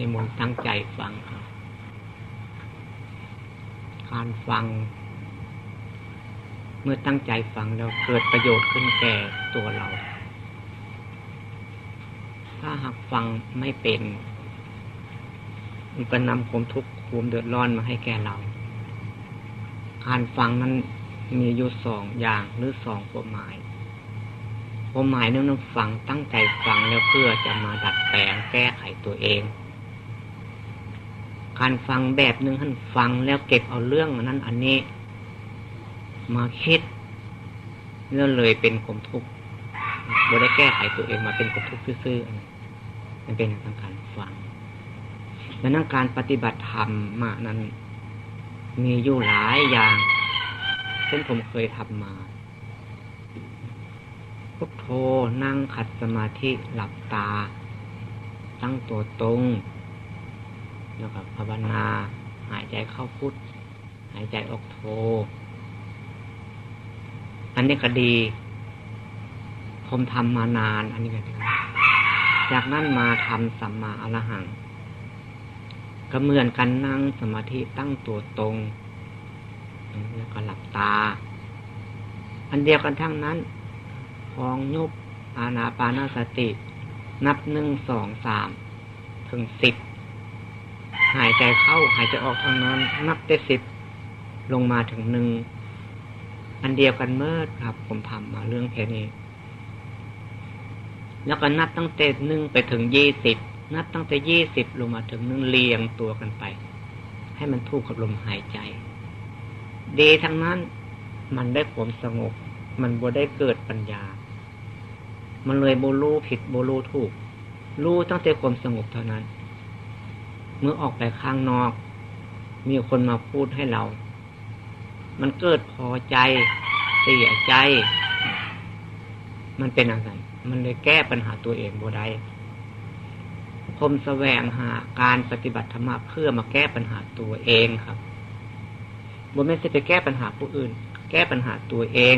นิมนต์ตั้งใจฟังครับการฟัง เมื่อตั้งใจฟังแล้วเกิดประโยชน์ขึ้นแก่ตัวเรา ถ้าหากฟังไม่เป็นมันก็นำความทุกข์ความเดือดร้อนมาให้แก่เรา การฟังนั้นมีอยู่สองอย่างหรือสองความหมายความหมายนั้นฟังตั้งใจฟังแล้วเพื่อจะมาดัดแปลงแก้ไขตัวเอง การฟังแบบหนึ่งท่านฟังแล้วเก็บเอาเรื่องนั้น อันนี้ มาคิดเรื่อเลยเป็นความทุกข์บ่ได้แก้ไขตัวเองมาเป็นความทุกข์ซื่อๆมันเป็นทางการฟังดังนั้นการปฏิบัติธรรมมานั้น มีอยู่หลายอย่างเช่นผมเคยทำมาพุทโธนั่งขัดสมาธิหลับตา ตั้งตัวตรง แล้วก็ภาวนา หายใจเข้าพุทหายใจออกโธอันนี้ก็ดี ผมทำมานาน อันนี้ก็ดี จากนั้นมาทำสัมมาอรหังก็เหมือนกันนั่งสมาธิตั้งตัวตรง แล้วก็หลับตา อันเดียวกันทั้งนั้นพองยุบอาณาปานาสติ นับหนึ่งสองสามถึงสิบ หายใจเข้าหายใจออกทางนั้น นับได้สิบลงมาถึงหนึ่งอันเดียวกันเมื่อครับ ผมทำมาเรื่องแค่นี้ แล้วก็นับตั้งแต่หนึ่งไปถึงยี่สิบนับตั้งแต่ยี่สิบลงมาถึงหนึ่งเรียงตัวกันไป ให้มันถูกกับลมหายใจ ดีทั้งนั้นมันได้ความสงบ มันบ่ได้เกิดปัญญา มันเลยโบลูผิดโบลูถูก รู้ตั้งแต่ความสงบเท่านั้น เมื่อออกไปข้างนอก มีคนมาพูดให้เรา มันเกิดพอใจเสียใจ มันเป็นอะไรมันเลยแก้ปัญหาตัวเองบ่ได้คมแสวงหาการปฏิบัติธรรมเพื่อมาแก้ปัญหาตัวเองครับบ่ไม่ใช่ไปแก้ปัญหาผู้อื่น แก้ปัญหาตัวเอง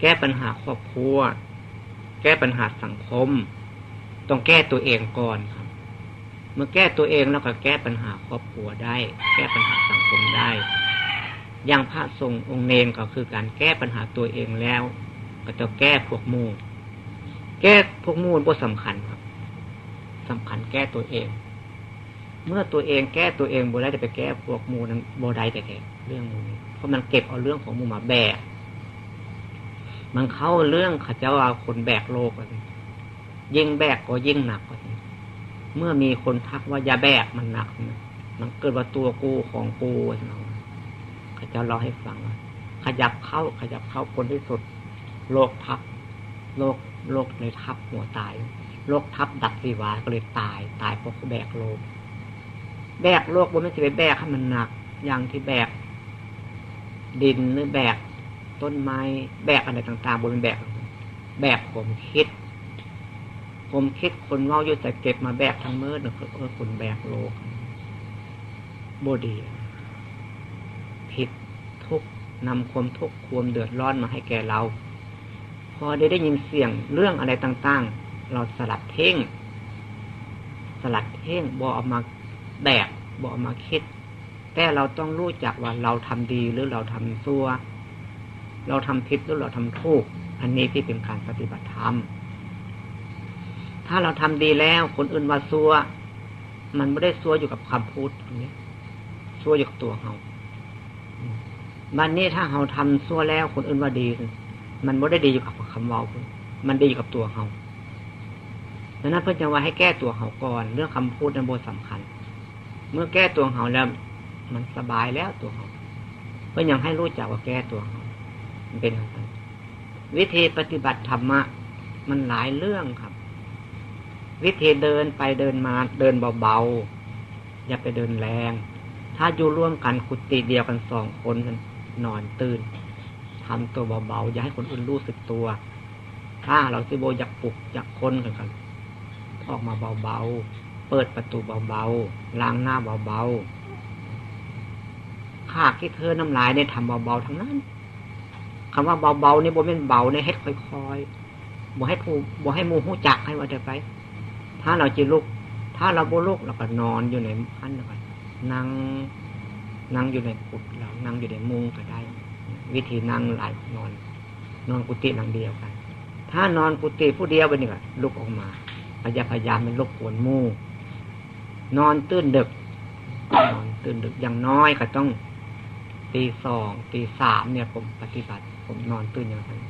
แก้ปัญหาครอบครัว แก้ปัญหาสังคม ต้องแก้ตัวเองก่อนครับ เมื่อแก้ตัวเองแล้วก็แก้ปัญหาครอบครัวได้ แก้ปัญหาสังคมได้ อย่างพระทรงองค์เนนก็คือการแก้ปัญหาตัวเองแล้ว ก็จะแก้พวกมูลแก้พวกมูลบ่สำคัญครับสำคัญแก้ตัวเอง เมื่อตัวเองแก้ตัวเองโบได้จะไปแก้พวกมูลนั้นโบได้แต่แก่เรื่องมูนี้เพราะมันเก็บเอาเรื่องของมูลมาแบกมันเข้าเรื่องขจาเอาคนแบกโลกกันยิ่งแบกก็ยิ่งหนักกว่านี้ เมื่อมีคนทักว่าอย่าแบกมันหนักนะมันเกิดว่าตัวกูของกูเราข้าจ้าเล่าให้ฟังว่าขยับเข้าขยับเข้าคนที่สุดโลกทับโลกโลกเลยทับหัวตายโลกทับดับสีวาก็เลยตาย ตายเพราะแบกโลกแบกโลกบนไม่ใช่ไปแบกให้มันหนัก อย่างที่แบก ดินหรือแบกต้นไม้แบกอะไรต่างๆบนแบก แบกผมคิด ผมคิดคนว่าอยู่แต่เก็บมาแบกทั้งมือเนี่ยเออคนแบกโลกบดี ผิดทุกนำความทุกข์ความเดือดร้อนมาให้แก่เรา พอได้ได้ยินเสียงเรื่องอะไรต่างๆ เราสลัดเท่ง สลัดเท่งบอออกมาแบกบอกมาคิด แต่เราต้องรู้จักว่าเราทำดีหรือเราทำซัวเราทำผิดหรือเราทำถูก อันนี้ที่เป็นการปฏิบัติธรรม ถ้าเราทำดีแล้วคนอื่นวาซัว มันไม่ได้ซัวอยู่กับคำพูดตรงนี้ซัวอยู่กับตัวเราวันนี้ถ้าเราทำซัวแล้วคนอื่นว่าดี มันไม่ได้ดีอยู่กับคำเว้ามันดีอยู่กับตัวเราดังนั้นเพื่อจะว่าให้แก้ตัวเขาก่อน เรื่องคำพูดนั้นโบสำคัญ เมื่อแก้ตัวเขาแล้ว มันสบายแล้วตัวเขาก็ยังให้รู้จักว่าแก้ตัวเขามันเป็นอะไรวิธีปฏิบัติธรรมะมันหลายเรื่องครับ วิธีเดินไปเดินมาเดินเบาๆ อย่าไปเดินแรง ถ้าอยู่ร่วมกันคุติเดียวกันสองคนนอนตื่นทำตัวเบาๆ อย่าให้คนอื่นรู้สึกตัว ถ้าเราสิโบอยากปลุกอยากคนกันออกมาเบาๆ เปิดประตูเบาๆ ล้างหน้าเบาๆข้าคิดเธอน้ำลายเนี่ยทำเบาๆทั้งนั้นคำว่าเบาๆเนี่ยบ่เป็นเบาในเฮ็ดค่อยๆบ่ให้ผู้บ่ให้มูหูจักให้ว่าจะไป ถ้าเราจะลุก ถ้าเราโบลุกเราก็นอนอยู่ในพันแล้วก็นั่งนั่งอยู่ในกุฏเรานั่งอยู่ในมุงก็ได้ วิธีนั่งหลายนอน นอนกุฏิหลังเดียวกัน ถ้านอนกุฏิผู้เดียวไปนี่ก็ลุกออกมาพยายามพยายามเป็นลุกปวนมู่นอนตื่นดึก นอนตื่นดึกอย่างน้อยก็ต้องตีสองตีสามเนี่ยผมปฏิบัติ ผมนอนตื่นอย่างนั้น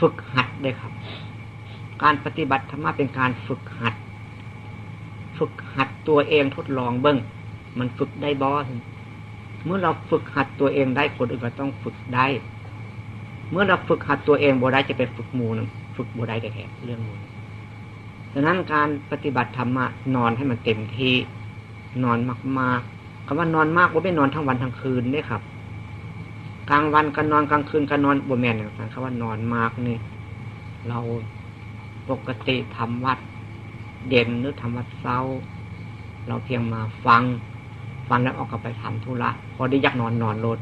ฝึกหัดด้วยครับ การปฏิบัติธรรมะเป็นการฝึกหัด ฝึกหัดตัวเองทดลองเบิ้งมันฝึกได้บอสเมื่อเราฝึกหัดตัวเองได้คนอื่นก็ต้องฝึกได้ เมื่อเราฝึกหัดตัวเองบ่ได้จะไปฝึกมูนฝึกบ่ได้แต่แท้เรื่องมูดังนั้นการปฏิบัติธรรมะนอนให้มันเต็มที่นอนมากๆคำว่านอนมากว่าไม่นอนทั้งวันทั้งคืนนี่ครับ กลางวันก็นอนกลางคืนก็นอนบวแมนอย่างนั้นคำว่านอนมากนี่ เราปกติทำวัด เด่นหรือทำวัดเศร้า เราเพียงมาฟัง ฟังแล้วออกกลับไปทำธุระพอได้ยักนอนนอนรถ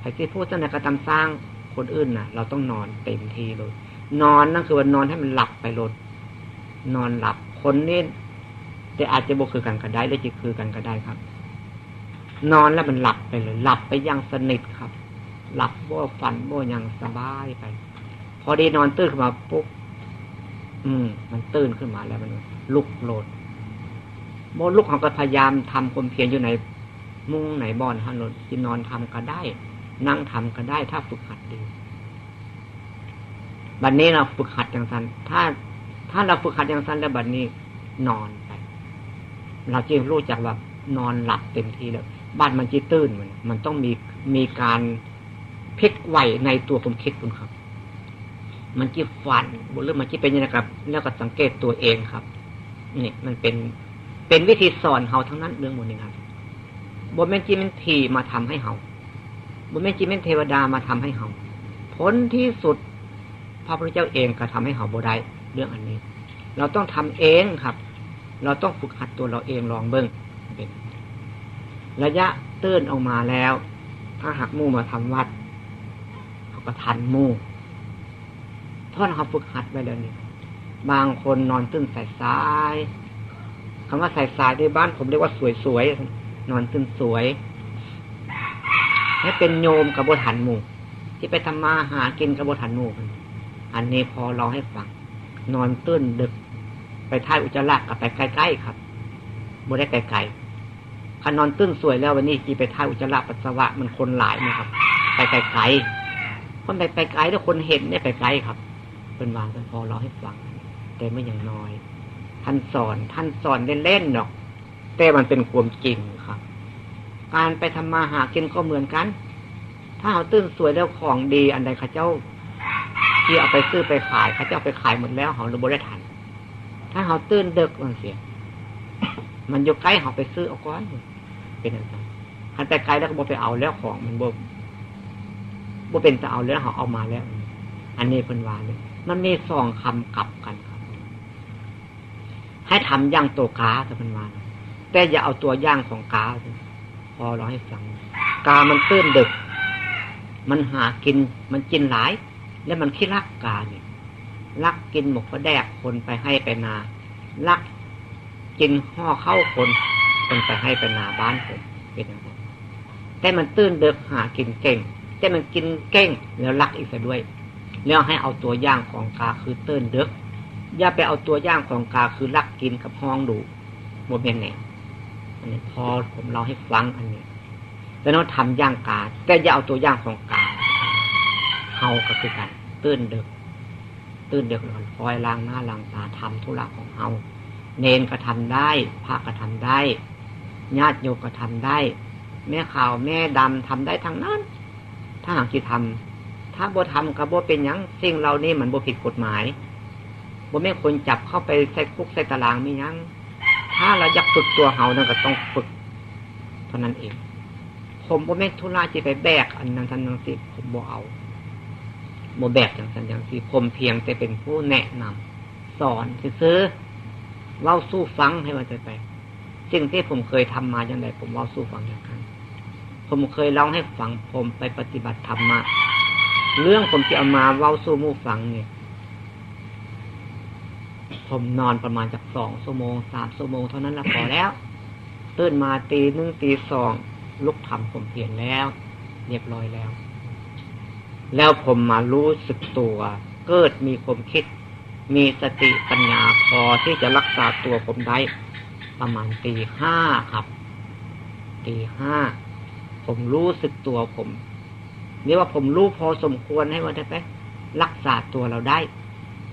ใครที่พูดตั้งแต่กระทำสร้างคนอื่นน่ะ เราต้องนอนเต็มทีเลย นอนนั่นคือว่านอนให้มันหลับไปรถนอนหลับคนนี่แต่อาจจะบกคือกันก็ได้หรือจะคือกันก็ได้ครับ นอนแล้วมันหลับไปเลย หลับไปอย่างสนิทครับ หลับบ่ฝันบ่ยังสบายไป พอดีนอนตื่นขึ้นมาปุ๊บ อืม มันตื่นขึ้นมาแล้วมันลุกโลดโมลุกเของก็พยายามทำความเพียรอยู่ในมุ้งไหนบอนฮันโลที่นอนทำก็ได้ นั่งทำก็ได้ ถ้าฝึกหัดดีบัดนนี้เราฝึกหัดอย่างสันถ้า ถ้าเราฝึกหัดอย่างสั้นแล้วบัดนี้นอนไป เราจะรู้จักแบบนอนหลับเต็มที่แล้วบ้านมันจีตื้นมันมันต้องมีมีการพิกไหวในตัวผมคิดคุณครับ มันจีฝันบนเรื่องมันจีเป็นยังไงครับ แล้วก็สังเกตตัวเองครับ นี่มันเป็นเป็นวิธีสอนเฮาทั้งนั้นเรื่องหมดนี้ครับบนแม่จีเมันทีมาทำให้เฮาบนแม่จีเมันเทวดามาทำให้เฮาผลที่สุดพระพุทธเจ้าเองก็ทำให้เฮาบ่ได้เรื่องอันนี้ เราต้องทำเองครับ เราต้องฝึกหัดตัวเราเองลองเบิ้งเป็นระยะตื้นออกมาแล้ว ถ้าหักมู่มาทำวัดเขาก็ทันมู่ ท่อนเขาฝึกหัดไปแล้วนี่บางคนนอนตื้นใส่สายคำว่าใส่สายในบ้านผมเรียกว่าสวยสวยนอนตื้นสวยให้เป็นโยมกับบทันหมู่ที่ไปทำมาหากินกับบทันหมู่อันนี้พอเราให้ฟัง นอนตื้นดึก ไปท่ายอุจจาระกับไปใกล้ๆครับบ่ได้ไกลๆคันนอนตื้นสวยแล้ววันนี้กีไปท่ายอุจจาระปัสสาวะมันคนหลายนะครับ ไปไกลๆคนไปไปไกลแล้วคนเห็นเนี่ยไปไกลครับ เป็นวางเป็นพอเราให้ฟัง แต่ไม่อย่างน้อย ท่านสอน ท่านสอนเล่นๆหรอก แต่มันเป็นความจริงครับ การไปทำมาหากินก็เหมือนกัน ถ้าเอาตื้นสวยแล้วของดีอันใดข้าเจ้า ที่เอาไปซื้อไปขายเขาเจะเอาไปขายหมดแล้วเขาบริทันถ้าเขาตื่นเด็กมันเสียมันอยู่ใกล้เขาไปซื้อเอาก้อนเป็นอะไรหันไปไกลแล้วก็บอไปเอาแล้วของมันบ่บ่เป็นจะเอาแล้วเขาเอามาแล้ว อันนี้เป็นวาเลย มันมีสองคำกลับกันครับ ให้ทำย่างตัวกาจะเป็นวานแต่อย่าเอาตัวย่างของกาพอเราให้ฟัง กามันตื้นดึก มันหากิน มันกินหลาย แล้วมันขี้รักกาเนี่ยรักกินหมกกระแดกคนไปให้ไปนารักกินห่อเข้าคนคนไปให้ไปนาบ้านผมเป็นอย่างนั้นแต่มันตื้นเดือกหากินเก่ง แต่มันกินเก่งแล้วรักอีกด้วย แล้วให้เอาตัวย่างของกาคือเตื้นเดือกอย่าไปเอาตัวย่างของกาคือรักกินกับห้องดูโมเมนต์ไหนอันนี้พอผมเล่าให้ฟังอันนี้ แล้วเราทำย่างกา แต่อย่าเอาตัวย่างของกาเฮาก็คือกันตื่นเด็กตื่นเด็กนอนคอยล้างหน้าล้างตาทำธุระของเฮาเนนก็ทำได้พระก็ทำได้ ญาติโยมก็ทำได้ แม่ขาวแม่ดำทำได้ทั้งนั้น ถ้าหากที่ทำ ถ้าบ่ทำกับบ่เป็นยังสิ่งเรานี่มันบ่ผิดกฎหมายบ่ไม่ควรจับเข้าไปใส่คุกใส่ตารางมียัง ถ้าเราอยากฝึกตัวเฮานั่นก็ต้องฝึกเท่านั้นเอง ผมบ่แม่นธุระจะไปแบกอันนั้นทันนั้นสิผมบ่เอาโมแบบอย่างสัญญางที่ผมเพียงแต่เป็นผู้แนะนำสอนซื้อเล่าสู้ฟังให้มันไปไปสิ่งที่ผมเคยทำมาอย่างไรผมเล่าสู้ฟังอย่างนั้นผมเคยเล่าให้ฟังผมไปปฏิบัติธรรมมา เรื่องผมที่เอามาเล่าสู้มู่ฟังเนี่ยผมนอนประมาณจากสองชั่วโมงสามชั่วโมงเท่านั้นละพอแล้วตื่นมาตีหนึ่งตีสองลุกทำผมเปลี่ยนแล้ว เรียบร้อยแล้ว แล้วผมมารู้สึกตัว เกิดมีความคิด มีสติปัญญาพอที่จะรักษาตัวผมได้ ประมาณตีห้าครับตีห้าผมรู้สึกตัวผม นี่ว่าผมรู้พอสมควรให้ว่าได้ไปรักษาตัวเราได้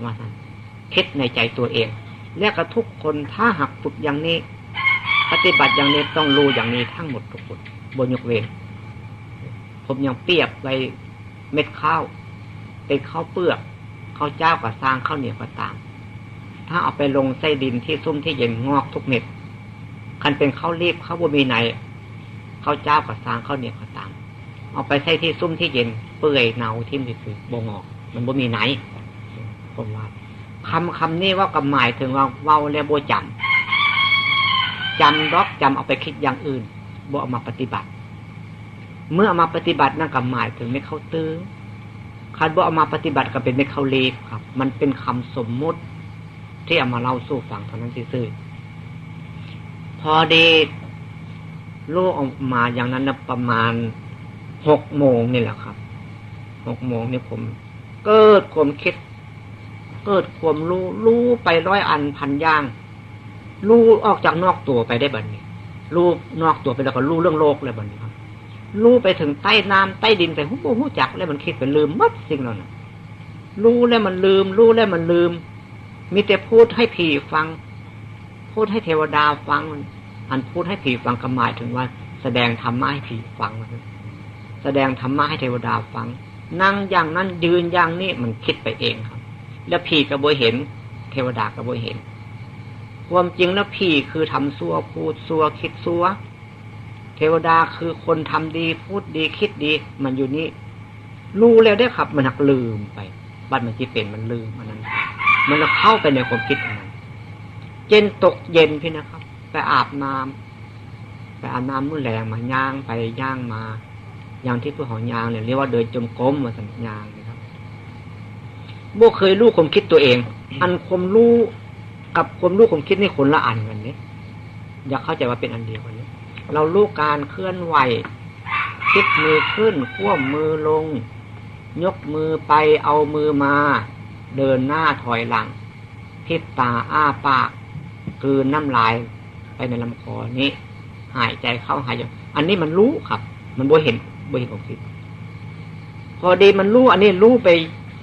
ว่าท่านคิดในใจตัวเอง และกระทุกคนถ้าหักฝึกอย่างนี้ ปฏิบัติอย่างนี้ต้องรู้อย่างนี้ทั้งหมดทุกคนบนยกเวนผมยังเปรียบไปเม็ดข้าวเป็นข้าวเปลือกข้าวเจ้ากับสร้างข้าวเหนียวก็ตาม ถ้าเอาไปลงไส้ดินที่ซุ่มที่เย็นงอกทุกเม็ดคันเป็นข้าวรีบข้าวบะมีในข้าวเจ้ากับสร้างข้าวเหนียวก็ตาม เอาไปใส่ที่ซุ่มที่เย็นเปื่อยเนาทิ่มที่คือบ่งอก มันบ่มีไหนผมว่าคำคำนี้ว่ากับหมายถึงว่าเว้าแล้วโบจำจำรอกจำเอาไปคิดอย่างอื่นโบเอามาปฏิบัติ เมื่อเอามาปฏิบัตินั่นกับหมายถึงไม่เข้าตื้อคันบ่เอามาปฏิบัติก็เป็นไม่เข้าเลฟครับ มันเป็นคำสมมุติ ที่เอามาเล่าสู่ฟังเท่านั้นซื่อพอดีลูกออกมาอย่างนั้นนะประมาณ หกโมงนี่แหละครับหกโมงนี่ผม เกิดความคิด เกิดความรู้ รู้ไปร้อยอันพันย่าง รู้ออกจากนอกตัวไปได้บัดนี้ รู้นอกตัวไปแล้วก็รู้เรื่องโลกเลยบัดนี้ครับ รู้ไปถึงใต้น้ำใต้ดินไปหูหูจักแล้วมันคิดไปลืมมัดสิ่งหนั้นรู้แล้วมันลืม รู้แล้วมันลืม มีแต่พูดให้ผีฟัง พูดให้เทวดาฟัง อันพูดให้ผีฟังก็หมายถึงว่า แสดงธรรมะให้ผีฟัง แสดงธรรมะให้เทวดาฟัง นั่งอย่างนั้นยืนอย่างนี้มันคิดไปเองครับ แล้วผีกระโบยเห็น เทวดากระโบยเห็น ความจริงแล้วผีคือทำซัวพูดซัวคิดซัวเทวดาคือคนทำดีพูดดีคิดดี มันอยู่นี่รู้แล้วได้ครับ มันหักลืมไปบัดมันที่เป็นมันลืมมันนั้น มันเข้าไปในความคิดของมันเย็นตกเย็นพี่นะครับ ไปอาบน้ำไปอาบน้ำมือแรงมาย่างไปย่างมา ย่างที่ผู้ของยางเนี่ยเรียกว่าเดินจมก้มมาสัญญางโบเคยรู้ความคิดตัวเอง อันความรู้กับความรู้ความคิดนี่คนละอันกันเนี่ยอยากเข้าใจว่าเป็นอันเดียวกันเนี่ยเรารู้การเคลื่อนไหวคิดมือขึ้นขั้วมือลง ยกมือไปเอามือมา เดินหน้าถอยหลังพิบตาอ้าปากคืนน้ำลายไปในลำคอนี้ หายใจเข้าหายใจอันนี้มันรู้ครับ มันบ่เห็น บ่เห็นความคิด พอดีมันรู้อันนี้รู้ไป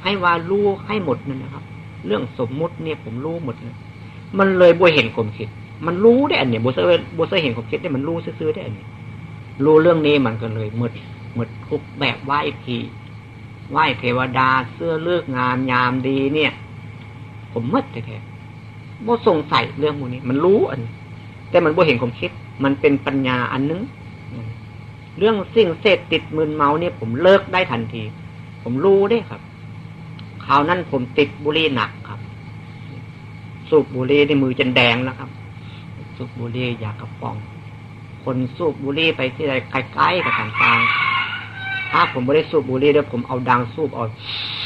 ให้ว่ารู้ให้หมดนั่นนะครับ เรื่องสมมุติเนี่ยผมรู้หมดเลยมันเลยบ่เห็นความคิด มันรู้ได้อันเนี้ยบ่เซบ่เซเห็นความคิดได้มันรู้ซื้อได้อันนี้รู้เรื่องนี้มันก็เลยหมดหมดทุกแบบไหว้ผีไหว้เทวดาเสื้อเลือกงามยามดีเนี่ย ผมมดแท้ๆบ่สงสัยเรื่องพวกนี้ มันรู้อัน แต่มันบ่เห็นความคิด มันเป็นปัญญาอันนึง เรื่องสิ่งเสพติดมึนเมาเนี่ยผมเลิกได้ทันที ผมรู้ได้ครับคราวนั้นผมติดบุหรี่หนักครับ สูบบุหรี่ในมือจนแดงแล้วครับ สูบบุหรี่อยากกระป๋อง คนสูบบุหรี่ไปที่ใดใกล้ๆกับต่างๆถ้าผมไม่ได้สูบบุหรี่เดี๋ยวผมเอาดังสูบออก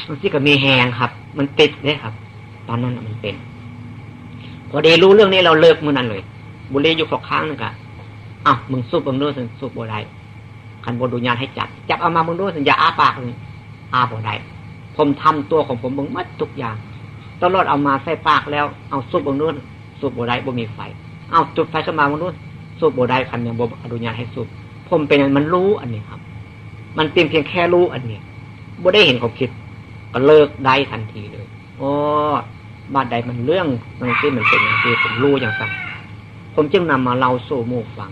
มันที่ก็มีแหงครับ มันติดเลยครับ ตอนนั้นมันเป็น พอดีรู้เรื่องนี้เราเลิกมือนั้นเลย บุหรี่อยู่ขอค้างนึงอะอ้าวมึงสูบมึงด้วยสิสูบบุหรี่ คันบนดูญญาให้จับจับเอามามึงด้วยสิอย่าอาปากเลยอาบุหรี่ผมทำตัวของผมบึงมัดทุกอย่าง ตลอดเอามาใส่ปากแล้วเอาสูบบงนู้นสูบโบได้บ่มีไฟ เอาจุดไฟขึ้นมาบงนู้นสูบโบได้คันยังบ่อนุญาตให้สูบผมเป็นมันรู้อันนี้ครับ มันเพียงเพียงแค่รู้อันนี้บ่ได้เห็นความคิด ก็เลิกได้ทันทีเลยโอ้บาดใดมันเรื่องมันที่มันเป็นอย่างที่ผมรู้อย่างสั่งผมจึงนำมาเล่าสู่หมู่ฟัง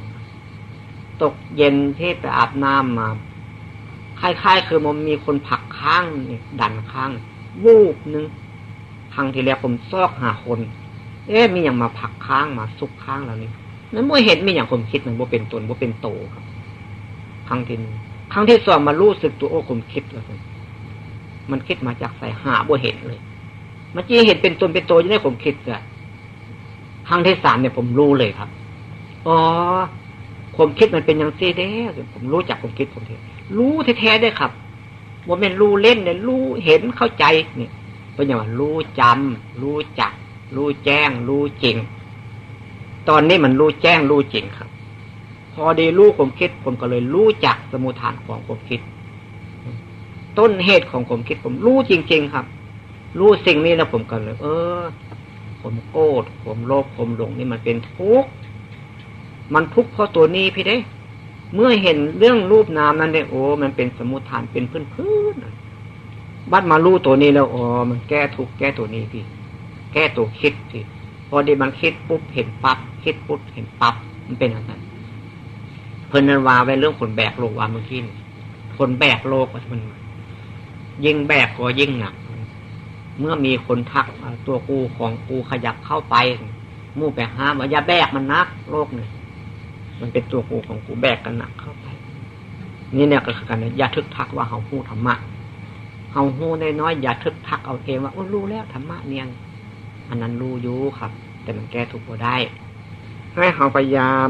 ตกเย็นที่ไปอาบน้ำมาคล้ายๆ คือมันมีคนผลักข้างนี่ดันข้าง วูบนึงครั้งที่แล้วผมซอกหาคน เอ๊ะมีอย่างมาผลักข้างมาซุกข้างแล้วนี่นั้นบ่เห็นมีอย่างผมคิดมันบ่เป็นตนบ่เป็นโตครับ ครั้งที่ครั้งที่สองมารู้สึกตัวโอ้ผมคิดแล้วมันคิดมาจากใส่หาบ่เห็นเลยมันจีเห็นเป็นตนเป็นโตยังได้ผมคิดอะครั้งที่สามเนี่ยผมรู้เลยครับ อ๋อ ผมคิดมันเป็นอย่างซีเด้ผมรู้จักผมคิดผมเถอะรู้แท้ๆได้ครับว่าเป็นรู้เล่นเนี่ยรู้เห็นเข้าใจเนี่ยเป็นอย่างว่ารู้จำรู้จัก รู้แจ้ง รู้จริง ตอนนี้มันรู้แจ้งรู้จริงครับ พอดีรู้ผมคิด ผมก็เลยรู้จักสมุทฐานของผมคิด ต้นเหตุของผมคิด ผมรู้จริง ๆ ครับ รู้สิ่งนี้แล้วผมก็เลย เออ ผมโกรธผมโลภผมหลงนี่มันเป็นทุกข์ มันทุกข์เพราะตัวนี้พี่เด้ เมื่อเห็นเรื่องรูปนามนั้นเนี่ยโอ้ มันเป็นสมุทฐานเป็นพื้นพื้นบัดมารู้ตัวนี้แล้วอ๋อมันแก้ทุกแก้ตัวนี้พี่ แก้ตัวคิดพี่พอดีมันคิดปุ๊บเห็นปั๊บคิดปุ๊บเห็นปั๊บมันเป็นอย่างนั้นเพิ่นนันวาไว้เรื่องคนแบกโลกวาเมื่อกี้คนแบกโลกมันยิ่งแบกก็ยิ่งหนัก เมื่อมีคนทักตัวกูของกูขยับเข้าไปมู่ไปห้ามว่าอย่าแบกมันนักโลกเนี่ย มันเป็นตัวกูของกูแบกกันหนักเข้าไป นี่เนี่ยก็คือการอย่าทึกทักว่าเขาพูดธรรมะเอาหูน้อยอย่าทึกทักเอาเองว่าอู้รู้แล้วธรรมะเนี่ยอันนั้นรู้อยู่ครับ แต่มันแก้ทุกข์ได้ ให้เราพยายาม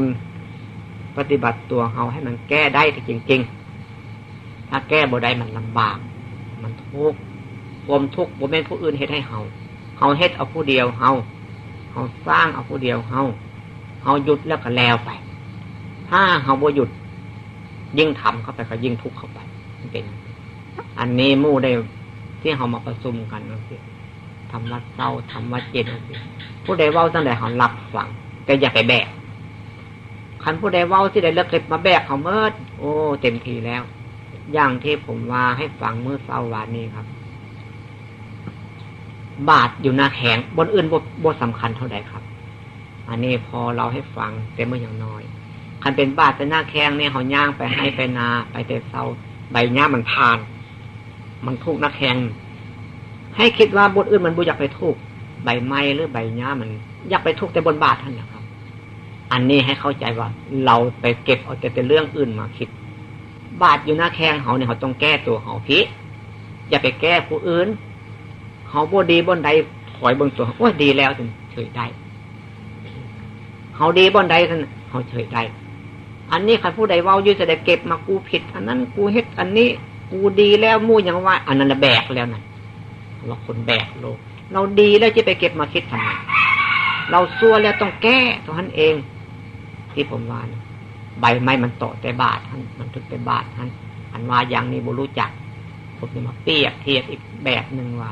ปฏิบัติตัวเราให้มันแก้ได้จริง ๆ ถ้าแก้บ่ได้มันลำบาก มันทุกข์ความทุกข์บ่แม่นผู้อื่นเฮ็ดให้เฮาเฮาเฮ็ดเอาผู้เดียวเฮาเฮาสร้างเอาผู้เดียวเฮาเฮาหยุดแล้วก็แล้วไป ถ้าเฮาบ่หยุด ยิ่งทำเข้าไปก็ยิ่งทุกข์เข้าไปเป็น อันนี้มู่ได้ที่เขามาประชุมกันนะพี่ทำวัดเศร้าทำวัดเย็นนะพี่ผู้ใดว่าตั้งแต่เขารับฟังแต่อย่าไปแบกคันผู้ใดว่าที่ใดเลิกเก็บมาแบกเขาเมื่อโอ้เต็มทีแล้ว อย่างที่ผมว่าให้ฟังเมื่อเศร้าวานนี้ครับ บาทอยู่หน้าแข็งบนอื่นบทสำคัญเท่าใดครับ อันนี้พอเราให้ฟังแต่เมื่ออย่างน้อย คันเป็นบาทแต่หน้าแข็งเนี่ยเขาย่างไปให้ไปนา ไปแต่เศร้าใบหญ้ามันผ่าน มันทุกหนักแข่งให้คิดว่าบนอื่นมันบุอยากไปทุกใบไม้หรือใบหญ้ามัน อยากไปทุกแต่บนบาทท่านนะครับ อันนี้ให้เข้าใจว่า เราไปเก็บเอาแต่แต่เรื่องอื่นมาคิด บาทอยู่หน้าแข้งเขาเนี่ยเขาต้องแก้ตัวเขาพิอย่าไปแก้ผู้อื่นเขาบดีบนใดถอยบนตัวว่าดีแล้วถึงเฉยได้เขาดีบนใดท่านเขาเฉยได้ อันนี้ใครผู้ใดว่าอยู่จะได้เก็บมากูผิด อันนั้นกูเฮ็ดอันนี้กูดีแล้วมู่ยังว่า อันนั้นแบกแล้วนะว่าคนแบกโลก เราดีแล้วจะไปเก็บมาคิดทำไมเราซัวแล้วต้องแก้ตัวท่านเอง ที่ผมว่านะใบไม้มันโตแต่บาทท่านมันถึกแต่บาทท่านอันว่าอย่างนี้บุรู้จัก ผมจะมาเปรียบเทียบอีกแบบหนึ่งว่า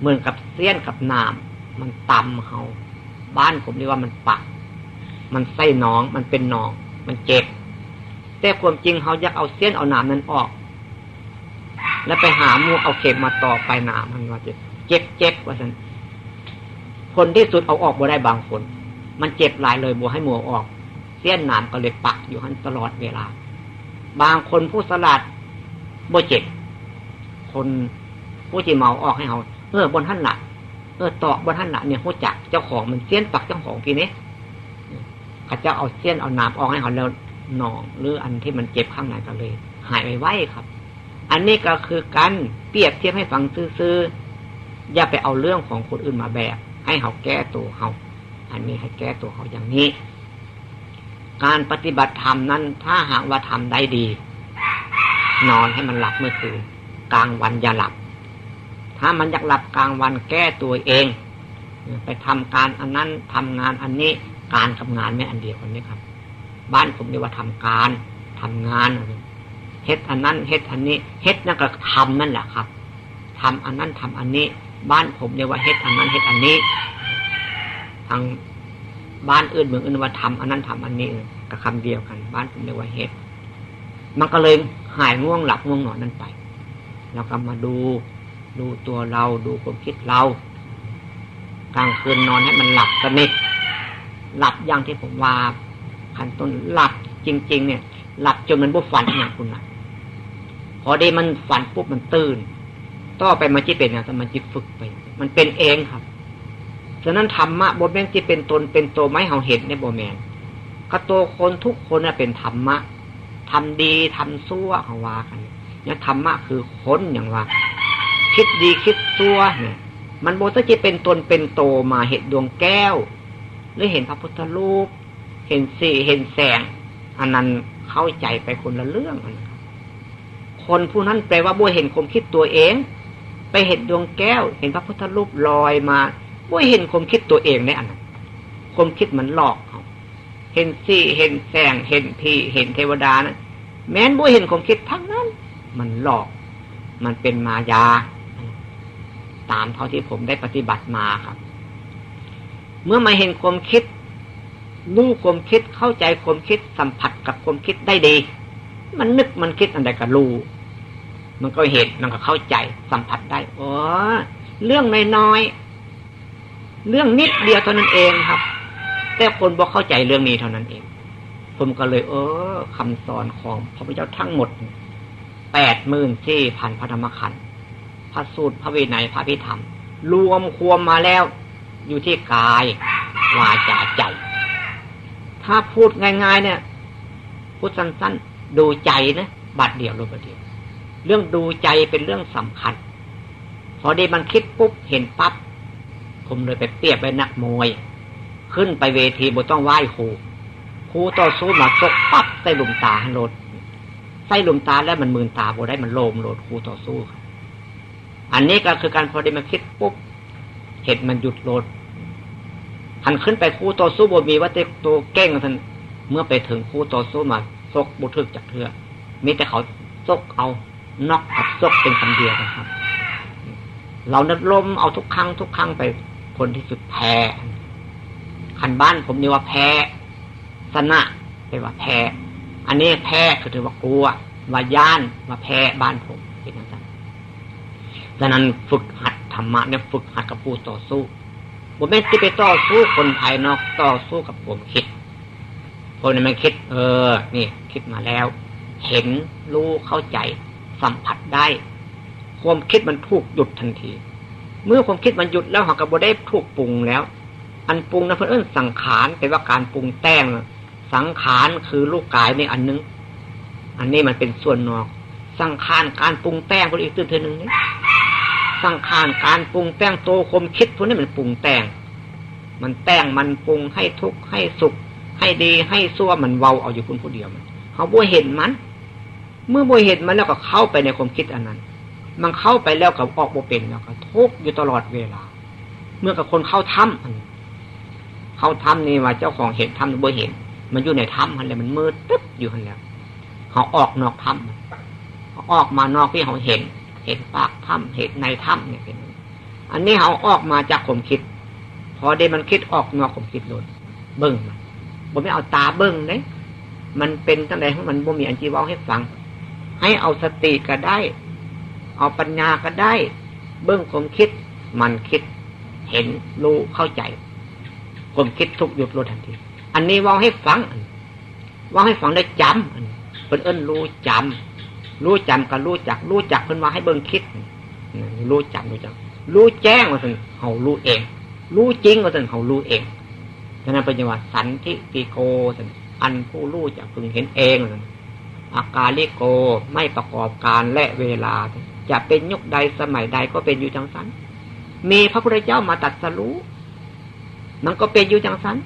เหมือนกับเสี้ยนกับน้ำมันตำเขาบ้านผมเรียกว่ามันปัก มันไส้หนองมันเป็นหนอง มันเจ็บ แต่ความจริงเขาอยากเอาเส้นเอาหน้ำนั้นออก แล้วไปหามูเอาเข็มมาต่อไปหนามันว่าเจ็บเจ็บเจ็บว่าสันคนที่สุดเอาออกบ่ได้บางคน มันเจ็บหลายเลยบัวให้มัวออก เส้นหนามก็เลยปักอยู่หันตลอดเวลา บางคนผู้สลัดบ่เจ็บ คนผู้จีเมาออกให้เขาเออบนท่านหละเออตอกบนท่านหละเนี่ยหัวจักเจ้าของมันเส้นปักเจ้าของพี่นี้ ขาจะเอาเสี้ยนเอาน้ำออกให้เขาแล้วหนองหรืออันที่มันเจ็บข้างในก็เลย หายไปไว้ครับ อันนี้ก็คือการเปรียบเทียบให้ฟังซื่อๆอย่าไปเอาเรื่องของคนอื่นมาแบกให้เขาแก้ตัวเขาอันนี้ให้แก้ตัวเขาอย่างนี้ การปฏิบัติธรรมนั้นถ้าหากว่าทำได้ดี นอนให้มันหลับเมื่อคืนกลางวันอย่าหลับ ถ้ามันอยากหลับกลางวันแก้ตัวเอง ไปทำการอันนั้นทำงานอันนี้ การทำงานไม่อันเดียวกันนี้ครับ บ้านผมเรียกว่าทำการทำงานเฮ็ดอันนั้นเฮ็ดอันนี้เฮ็ดนั่นก็ทำนั่นแหละครับทำอันนั้นทำอันนี้ บ้านผมเรียกว่าเฮ็ดอันนั้นเฮ็ดอันนี้ ทางบ้านอื่นเมืองอื่นว่าทำอันนั้นทำอันนี้กับคำเดียวกัน บ้านผมเรียกว่าเฮ็ดมันก็เลยหายง่วงหลับง่วงนอนนั่นไปเราก็มาดูดูตัวเราดูความคิดเรากลางคืนนอนให้มันหลับสนิท หลับอย่างที่ผมว่าขั้นต้นหลับจริง ๆ เนี่ย หลับจนมันบุฝันอย่างคุณนะพอด้มันฝันปุ๊บมันตื่น ต่อไปมันจะเป็นอย่างมันจะฝึกไป มันเป็นเองครับฉะนั้นธรรมะบทแม่งที่เป็นตนเป็นตัวไม้เฮาเห็นในโบแมนก็ตัวคนทุกคนเป็นธรรมะทำดีทำซั่วเขาว่ากันเนี่ยธรรมะคือค้นอย่างว่า คิดดีคิดซั่วเนี่ย มันโบจะเป็นตนเป็นโตมาเห็นดวงแก้ว หรือเห็นพระพุทธรูป เห็นสีเห็นแสง อันนั้นเข้าใจไปคนละเรื่อง คนผู้นั้นแปลว่าบัวเห็นคมคิดตัวเอง ไปเห็นดวงแก้ว เห็นพระพุทธรูปลอยมาบ่เห็นความคิดตัวเองในอันนั้นความคิดมันหลอกเขาเห็นซี่เห็นแสง เห็นพีเห็นเทวดานะแม้นบ่เห็นความคิดทั้งนั้น มันหลอก มันเป็นมายา ตามเท่าที่ผมได้ปฏิบัติมาครับ เมื่อมาเห็นความคิดรู้ความคิดเข้าใจความคิดสัมผัสกับความคิดได้ดี มันนึกมันคิดอันใดก็รู้มันก็เห็นมันก็เข้าใจสัมผัสได้อ๋อเรื่องน้อยๆเรื่องนิดเดียวเท่านั้นเองครับ แต่คนบอกเข้าใจเรื่องนี้เท่านั้นเอง ผมก็เลย เออคำสอนของพระพุทธเจ้าทั้งหมดแปดหมื่นสี่พันพระธรรมขันธ์พระสูตรพระวินัยพระพิธรรม รวมควมมาแล้ว อยู่ที่กายวาจาใจ ถ้าพูดง่าย ๆ เนี่ย พูดสั้นๆ ดูใจนะบัดเดียวลงบัดเดียว เรื่องดูใจเป็นเรื่องสำคัญ พอดีมันคิดปุ๊บเห็นปับ๊บผมเลยไปเปรียบไปนักมวย ขึ้นไปเวทีบ่ต้องไหว้ครูครูต่อสู้มาซกปั๊บใส่ลุมตาให้โลดใส่ลุมตาแล้วมันมืนตาบ่ได้มันโลมโลดครูต่อสู้ อันนี้ก็คือการพอดีมันคิดปุ๊บ เห็นมันหยุดโลดหันขึ้นไปคู่ต่อสู้บ่มีว่าเต็ตัวเก้งท่านเมื่อไปถึงคู่ต่อสู้มาซกบุทึกจากเถื่อมีแต่เขาซกเอานอกกับซกเป็นคำเดียวนะครับ เรานัดลมเอาทุกครั้งทุกครั้งไปผลที่สุดแพ้ขันบ้านผมนี่ว่าแพ้สนะไปว่าแพ้อันนี้แพ้คือถือว่ากลัวว่าย่านว่าแพ้บ้านผมเป็นอย่างนั้นดังนั้นฝึกหัด ธรรมะเนี่ยฝึกหัดกับผู้ต่อสู้ผมไม่ที่ไปต่อสู้คนภายนอกต่อสู้กับผมคิดคนนี้มันคิด เออ นี่ คิดมาแล้ว เห็นรู้เข้าใจ สัมผัสได้ ความคิดมันถูกหยุดทันที เมื่อความคิดมันหยุดแล้วหากกระบได้ถูกปรุงแล้ว อันปรุงนะเพื่อนสังขารเป็นว่าการปรุงแต่งสังขารคือลูกกายในอันนึง อันนี้มันเป็นส่วนนอก สังขารการปรุงแต่งคนอีกตื่นเทนึงนี่ สังขารการปรุงแต่งโตคมคิดพวกนี้มันปรุงแต่ง มันแต่งมันปรุงให้ทุกข์ให้สุข ให้ดีให้ซั่วมันเว้าเอาอยู่คนผู้เดียวมันเขาบ่เห็นมัน เมื่อบ่เห็นมันแล้วก็เข้าไปในความคิดอันนั้น มันเข้าไปแล้วกับออกบ่เป็นแล้วก็ทุกข์อยู่ตลอดเวลา เมื่อกับคนเข้าถ้ำอันเข้าถ้ำนี่ว่าเจ้าของเห็นถ้ำบ่เห็น มันอยู่ในถ้ำมันเลยมันมืดตึ๊บอยู่หันแล้วเขาออกนอกถ้ำเขาออกมานอกที่เขาเห็น เห็นปากถ้ำเห็นในถ้ำเนี่ยเป็น อันนี้เขาออกมาจากข่มคิด พอได้มันคิดออกนอกข่มคิดหลุดเบิ้งมันบ่ไม่เอาตาเบิ้งเลยมันเป็นตั้งแต่ของมันบ่มีอันจีว่าให้ฟัง ให้เอาสติก็ได้ เอาปัญญาก็ได้ เบิ้งข่มคิด มันคิด เห็นรู้เข้าใจข่มคิดทุกหยุดรู้ทันที อันนี้ว่าให้ฟังว่าให้ฟังได้จำเป็นเอิ้นรู้จำ รู้จำก็รู้จัก รู้จักเพิ่นว่าให้เบิ่งคิดรู้จำรู้จัก รู้แจ้งว่าสิเขารู้เอง รู้จริงว่าสิเขารู้เองฉะนั้นเป็นจังหวะสันทิติโกสิอันผู้รู้จะพึงเห็นเองสิอาการลิโกไม่ประกอบการและเวลา จะเป็นยุคใดสมัยใดก็เป็นอยู่จังสันมีพระพุทธเจ้ามาตัดสรู้มันก็เป็นอยู่จังสัน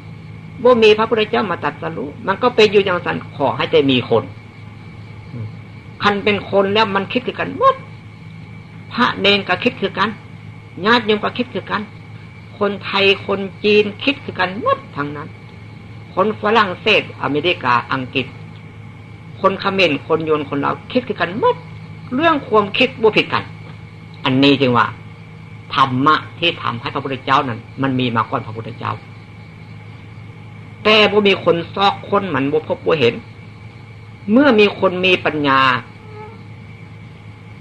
บ่มีพระพุทธเจ้ามาตัดสรู้มันก็เป็นอยู่จังสันขอให้ใจมีคน คันเป็นคนแล้วมันคิดคือกันหมดพระเนนก็คิดคือกันญาติโยมก็คิดคือกัน คนไทยคนจีนคิดคือกันหมดทั้งนั้น คนฝรั่งเศสอเมริกาอังกฤษ คนเขมรคนโยนคนเราคิดคือกันหมดเรื่องความคิดบ่ผิดกัน อันนี้จึงว่าธรรมะที่ทำให้พระพุทธเจ้านั้น มันมีมาก่อนพระพุทธเจ้า แต่บ่มีคนซอกคนมันบ่พบบ่เห็น เมื่อมีคนมีปัญญา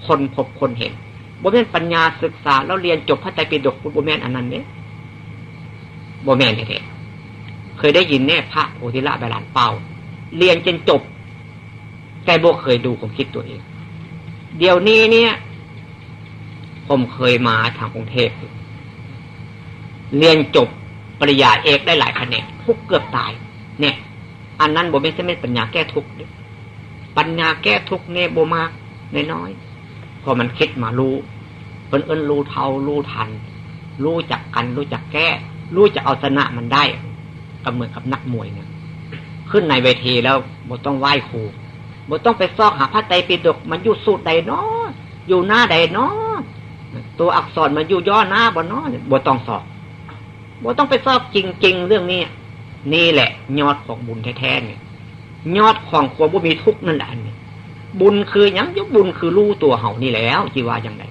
คนพบคนเห็นบ่แม่นปัญญาศึกษา แล้วเรียนจบพระไตรปิฎกบ่แม่นอันนั้นเนี่ยบ่แม่นแท้เคยได้ยินแน่พระโอทิละบาลานเป่า เรียนจนจบ แต่บ่เคยดูผมคิดตัวเอง เดี๋ยวนี้เนี่ย ผมเคยมาทางกรุงเทพเรียนจบปริญญาเอกได้หลายคะแนนทุกเกือบตาย เนี่ย อันนั้นบ่ไม่ใช่เป็นปัญญาแก้ทุกข์ ปัญญาแก้ทุกเนบมากน้อยๆพอมันคิดมารู้เพิ่นเอิ้นรู้เท่ารู้ทัน รู้จักกันรู้จักแก้ รู้จักเอาชนะมันได้ก็เหมือนกับนักมวยเนี่ยขึ้นในเวทีแล้วบ่ต้องไหว้ครูบ่ต้องไปซอกหาพระไตรปิฎกมันอยู่สูตรใดเนาะอยู่หน้าใดเนาะตัวอักษรมันอยู่ย่อหน้าบ่เนาะบ่ต้องสอกบ่ต้องไปซอกจริง ๆ เรื่องนี้นี่แหละยอดของบุญแท้ๆเนี่ย ยอดของความบ่มีทุกข์นั่นแหละนี่บุญคือยังยบุญคือรู้ตัวเฮานี่แล้วจีว่าอย่างไร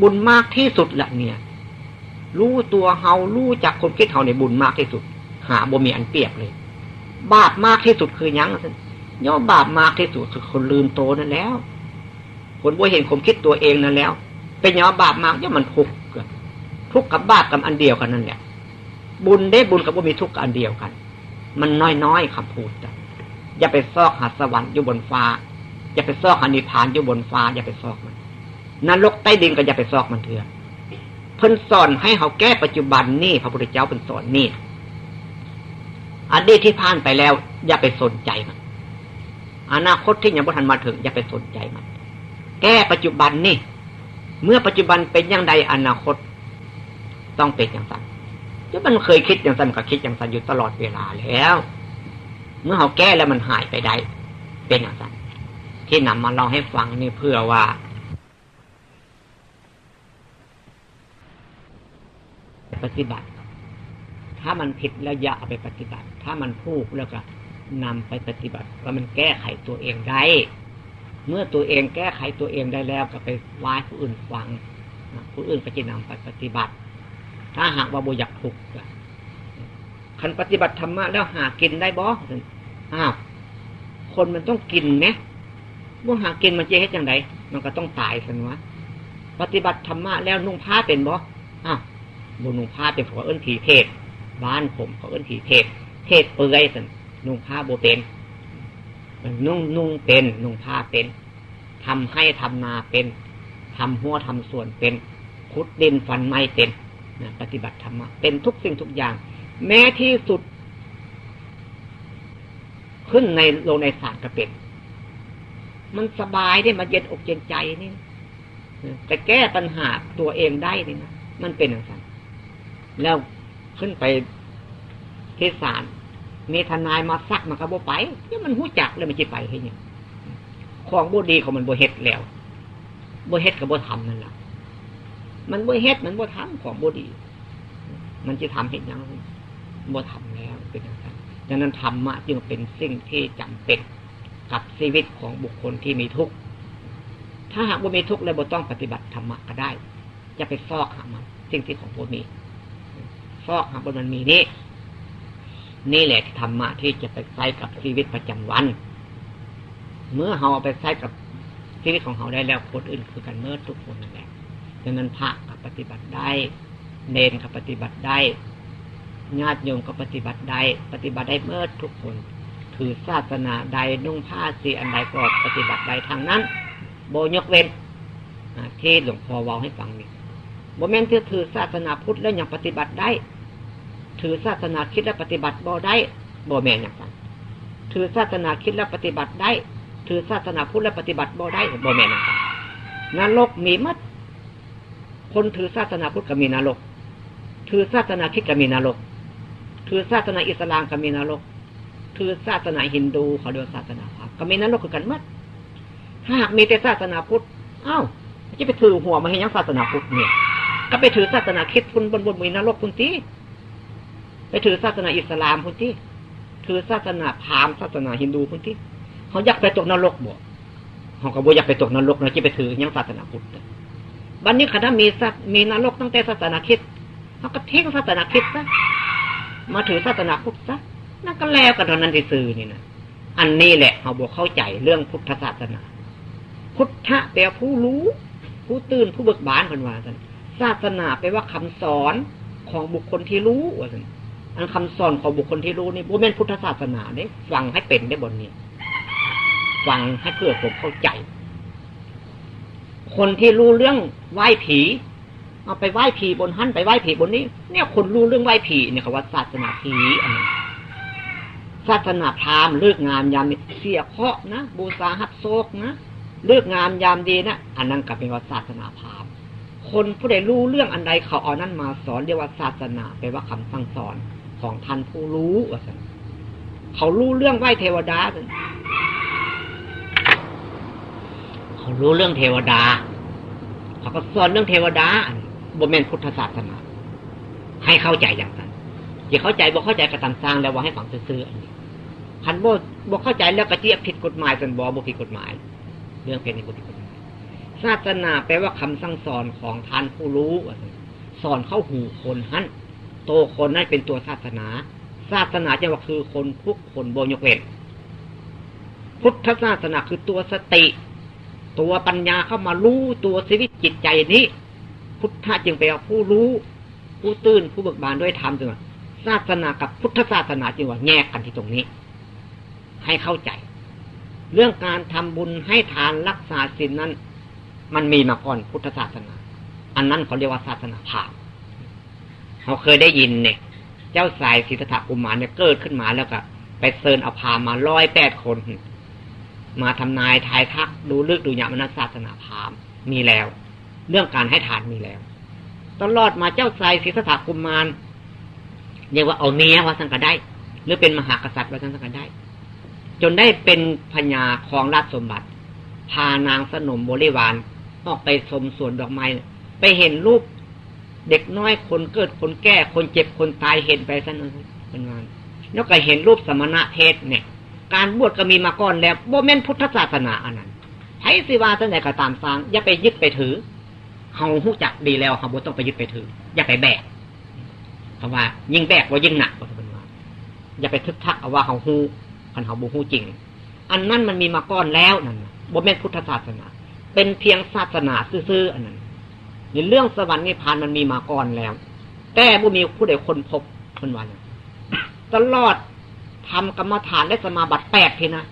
บุญมากที่สุดละเนี่ย รู้ตัวเฮารู้จักคนคิดเฮาในบุญมากที่สุด หาบ่มีอันเปรียบเลย บาปมากที่สุดคือยังย่อบาปมากที่สุดคือคนลืมโตนั่นแล้ว คนบ่เห็นผมคิดตัวเองนั่นแล้ว เป็นย่อบาปมากย่อมันทุกข์ทุกข์กับบาปกับอันเดียวกันนั่นแหละบุญได้บุญกับบ่มีทุกข์อันเดียวกัน มันน้อยๆคำพูดจ้ะ อย่าไปซอกหาสวรรค์อยู่บนฟ้า อย่าไปซอกหานิพานอยู่บนฟ้า อย่าไปซอกมันนรกใต้ดินก็อย่าไปซอกมันเถื่อเพิ่นสอนให้เขาแก้ปัจจุบันนี่พระพุทธเจ้าเป็นสอนนี่อดีตที่ผ่านไปแล้ว อย่าไปสนใจมัน อนาคตที่ยังไม่ทันมาถึง อย่าไปสนใจมัน แก้ปัจจุบันนี่ เมื่อปัจจุบันเป็นอย่างใดอนาคต ต้องเป็นอย่างนั้นที่มันเคยคิดอย่างนั้นก็คิดอย่างนั้นอยู่ตลอดเวลาแล้ว เมื่อเขาแก้แล้วมันหายไปได้ เป็นอย่างนั้นที่นำมาเล่าให้ฟังนี่เพื่อว่าปฏิบัติ ถ้ามันผิดแล้วอย่าเอาไปปฏิบัติ ถ้ามันพูกแล้วก็นำไปปฏิบัติว่ามันแก้ไขตัวเองได้ เมื่อตัวเองแก้ไขตัวเองได้แล้วก็ไปว้ผู้อื่นฟัง ผู้อื่นก็จะนำไปปฏิบัติ ถ้าหากว่าบุอยากถูก คันปฏิบัติธรรมะแล้วหากินได้บ่อ้าวคนมันต้องกินไหมบ่หากินมันจะเฮ็ดอย่างไรมันก็ต้องตายสันวะปฏิบัติธรรมะแล้วนุ่งผ้าเป็นบ่อ้าวบุนุ่งผ้าเป็นขอเอิ้นผีเทศบ้านผมเขาเอิ้นผีเทศเทศเปื่อยสันนุ่งผ้าโบเป็นนุ่งนุ่งเป็นนุ่งผ้าเป็นทำให้ทำนาเป็นทำหัวทำส่วนเป็นขุดดินฟันไม้เป็นนะปฏิบัติธรรมะเป็นทุกสิ่งทุกอย่าง แม้ที่สุด ขึ้นในโลในศาสตร์ก็เป็นมันสบายได้มาเย็นอกเย็นใจนี่แต่แก้ปัญหาตัวเองได้นี่นะมันเป็นอย่างนั้นแล้วขึ้นไปที่ศาลมีทนายมาซักมันก็บ่ไปเนี่ยมันหู้จักเลยมันจะไปให้เนี่ยของบ่ดีของมันบ่เฮ็ดแล้วบ่เฮ็ดกับบ่ทำนั่นแหละมันบ่เฮ็ดมันบ่ทำของบ่ดี มันจะทำเห็นยัง บ่ทำแล้วเป็นอย่างนั้นดังนั้นธรรมะจึงเป็นสิ่งที่จำเป็นกับชีวิตของบุคคลที่มีทุกข์ถ้าหากว่ามีทุกข์แล้วบ่ต้องปฏิบัติธรรมะก็ได้จะไปฟอกหามันสิ่งที่ของบ่มีฟอกหาบนมันมีนี่นี่แหละธรรมะที่จะไปใช้กับชีวิตประจำวัน เมื่อเราไปใช้กับชีวิตของเราได้แล้วคนอื่นคือกันเมื่อทุกคนนั่นแหละดังนั้นพระกับปฏิบัติได้ เนนกับปฏิบัติได้ ญาติโยมก็ปฏิบัติได้ ปฏิบัติได้เมื่อทุกคน ถือศาสนาใดนุ่งผ้าสีอันใดก็ปฏิบัติใดทางนั้นโบยกเว้นที่หลวงพ่อวอาให้ฟังนี่โมเมนต์ที่ถือศาสนาพุทธแล้วยังปฏิบัติได้ ถือศาสนาคิดและปฏิบัติบ่ได้โบแม่นอย่างนั้นถือศาสนาคิดและปฏิบัติได้ ถือศาสนาพุทธและปฏิบัติบ่ได้โบแม่นอย่างนั้นนรกมีมัดคนถือศาสนาพุทธก็มีนรก ถือศาสนาคิดก็มีนรก ถือศาสนาอิสลามก็มีนรกถือศาสนาฮินดูเขาเรียกศาสนาพราหมณ์ก็มีนรกคือกันมัดถ้าหากมีแต่ศาสนาพุทธเอ้าจะไปถือหัวมาให้ยังศาสนาพุทธเนี่ยก็ไปถือศาสนาคิดคุณบนบนมีนรกคุณตีไปถือศาสนาอิสลามพุทธิถือศาสนาพราหมณ์ศาสนาฮินดูพุทธิเขาอยากไปตกนรกบ่เขาก็บ่อยากไปตกนรกนะที่ไปถือยังศาสนาพุทธบัดนนี้คณะมีสัมีนรกตั้งแต่ศาสนาคิดเขาก็ทิ้งศาสนาคิดซะ มาถือศาสนาพุทธซะนั่นก็แล้วกันเท่านั้นที่ซื้อนี่นะอันนี้แหละเขาบอกเข้าใจเรื่องพุทธศาสนา พุทธะแปลผู้รู้ ผู้ตื่นผู้เบิกบานคนว่าสันศาสนาแปลว่าคำสอนของบุคคลที่รู้ว่าสันอันคำสอนของบุคคลที่รู้นี่บุเมนพุทธศาสนาเนี่ยฟังให้เป็นได้บนนี้ฟังให้เพื่อผมเข้าใจ คนที่รู้เรื่องไหว้ผี เอาไปไหว้ผีบนหั่นไปไหว้ผีบนนี้ เนี่ยคนรู้เรื่องไหว้ผีเนี่ยเขาว่าศาสนาผีอันนี้ศาสนาพราหมณ์เลิกงามยามเสียเคาะนะบูชาฮับโซกนะเลิกงามยามดีนะอันนั้นกับเป็นว่าศาสนาพราหมณ์คนผู้ใดรู้เรื่องอันใดเขาเอานั่นมาสอนเรียกว่าศาสนาแปลว่าคำสั่งสอนของท่านผู้รู้ว่าสันเขารู้เรื่องไหวเทวดาเขารู้เรื่องเทวดา เขาก็สอนเรื่องเทวดา บมเมนพุทธศาสนาให้เข้าใจอย่างนั้นอย่าเข้าใจบ่เข้าใจกระตำสร้างแล้วว่าให้ฝังซื่ออันนี้คันบ่บ่เข้าใจแล้วกระเจี๊ยบผิดกฎหมายจนบ่บ่ผิดกฎหมาย เรื่องเพศนี่บ่ผิดกฎหมายศาสนาแปลว่าคำสั่งสอนของท่านผู้รู้สอนเข้าหูคนหันโตคนนั้นเป็นตัวศาสนา ศาสนาจะว่าคือคนทุกคนโบยกเว้นพุทธศาสนาคือตัวสติ ตัวปัญญาเข้ามารู้ตัวชีวิตจิตใจนี้ พุทธะจึงแปลว่าผู้รู้ ผู้ตื่นผู้เบิกบานด้วยธรรมจึงว่าศาสนากับพุทธศาสนาจึงว่าแยกกันที่ตรงนี้ ให้เข้าใจ เรื่องการทำบุญให้ทานรักษาศีลนั้น มันมีมาก่อนพุทธศาสนา อันนั้นเขาเรียกว่าศาสนาพราหมณ์เขาเคยได้ยินเนี่ย เจ้าสายศิทธากุมารเนี่ยเกิดขึ้นมาแล้วก็ไปเซินเอาพามาร้อยแปดคน มาทำนายทายทักดูลึกดูหยาบนศาสนาพราหมณ์มีแล้ว เรื่องการให้ทานมีแล้ว ตลอดมาเจ้าสายศิทธากุมารเรียกว่าเอาเมียว่าสังกัดได้ หรือเป็นมหากษัตริย์ว่าสังกัดได้ จนได้เป็นพญาของราชสมบัติ พานางสนมบริวารออกไปชมสวนดอกไม้ ไปเห็นรูปเด็กน้อยคนเกิดคนแก่คนเจ็บคนตายเห็นไปซะนั่นเป็นงานแล้วก็เห็นรูปสมณะเพศเนี่ย การบวชก็มีมาก่อนแล้วโบเมนพุทธศาสนาอันนั้นไห้สิวาท่านไหนก็ตามสร้างอย่าไปยึดไปถือ เฮาหู้จักดีแล้วเฮาบ่ต้องไปยึดไปถือ อย่าไปแบกคำว่า ยิ่งแบกว่ายิ่งหนักก็เป็นว่าอย่าไปทึกทักเอาว่าเฮาหู้คันเฮาบ่หู้จริง อันนั้นมันมีมาก่อนแล้วนั่นโบเมนพุทธศาสนา เป็นเพียงศาสนาซื่อๆอันนั้นในเรื่องสวรรค์นิพพานมันมีมาก่อนแล้ว แต่บุมีผู้ใดคนพบคนวันตลอดทำกรรมฐานและสมาบัติแปดทีนะ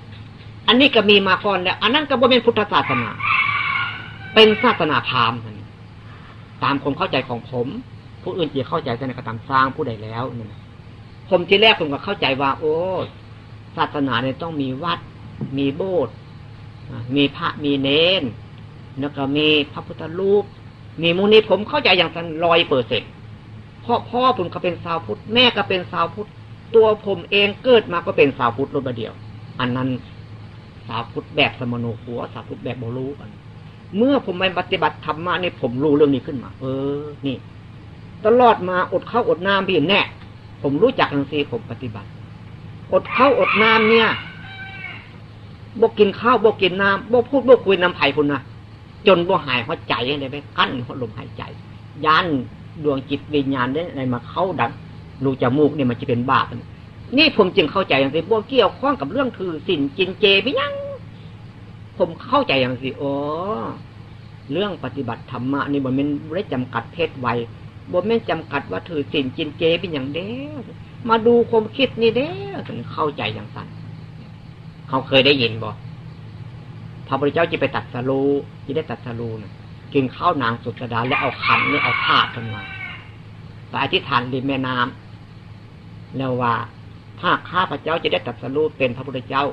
อันนี้ก็มีมาก่อนแล้ว อันนั้นก็บ่เป็นพุทธศาสนา เป็นศาสนาพราหมณ์ ตามความเข้าใจของผม ผู้อื่นจะเข้าใจแต่ในกระทำสร้างผู้ใดแล้วนี่ผมที่แรกผมก็เข้าใจว่า โอ้ศาสนาเนี่ยต้องมีวัด มีโบสถ์มีพระมีเนนแล้วก็มีพระพุทธรูป มีมูนีผมเข้าใจอย่างสันลอยเปอร์เซ็นต์พ่อพ่อผมก็เป็นสาวพุทธแม่ก็เป็นสาวพุทธตัวผมเองเกิดมาก็เป็นสาวพุทธรถเดียว อันนั้นสาวพุทธแบบสมโนหัวสาวพุทธแบบโบรู้กัน เมื่อผมไปปฏิบัติธรรมะนี่ผมรู้เรื่องนี้ขึ้นมา เออ นี่ ตลอดมาอดข้าวอดน้ำพี่แน่ผมรู้จักทังซีผมปฏิบัติ อดข้าวอดน้ำเนี่ยบกกินข้าวบกกินน้ำบกพูดบกคุยน้ำไผ่คุณนะจนบ่หายหัวใจเลยไปกั้นหัวลมหายใจย่านดวงจิตวิญญาณได้อะไรมาเข้าดังรูจมูกเนี่ยมันจะเป็นบาปนี่ผมจึงเข้าใจอย่างสิบ่เกี่ยวข้องกับเรื่องถือสินจินเจไปยัง ผมเข้าใจอย่างสิโอ้เรื่องปฏิบัติธรรมะนี่บ่เป็นไม่จำกัดเพศวัยบ่ไม่จำกัดว่าถือสินจินเจเป็นอย่างเด้มาดูความคิดนี่เด้ถึงเข้าใจอย่างสั้นเขาเคยได้ยินบ่พระพุทธเจ้าจะไปตัดสรูจะได้ตัดสรูนะกินข้าวนางสุดดาแล้วเอาขันนี่เอาผ้าขึ้นมาไปอธิษฐานริมแม่น้ำแล้วว่าถ้าข้าพระเจ้าจะได้ตัดสรูเป็นพระพุทธเจ้า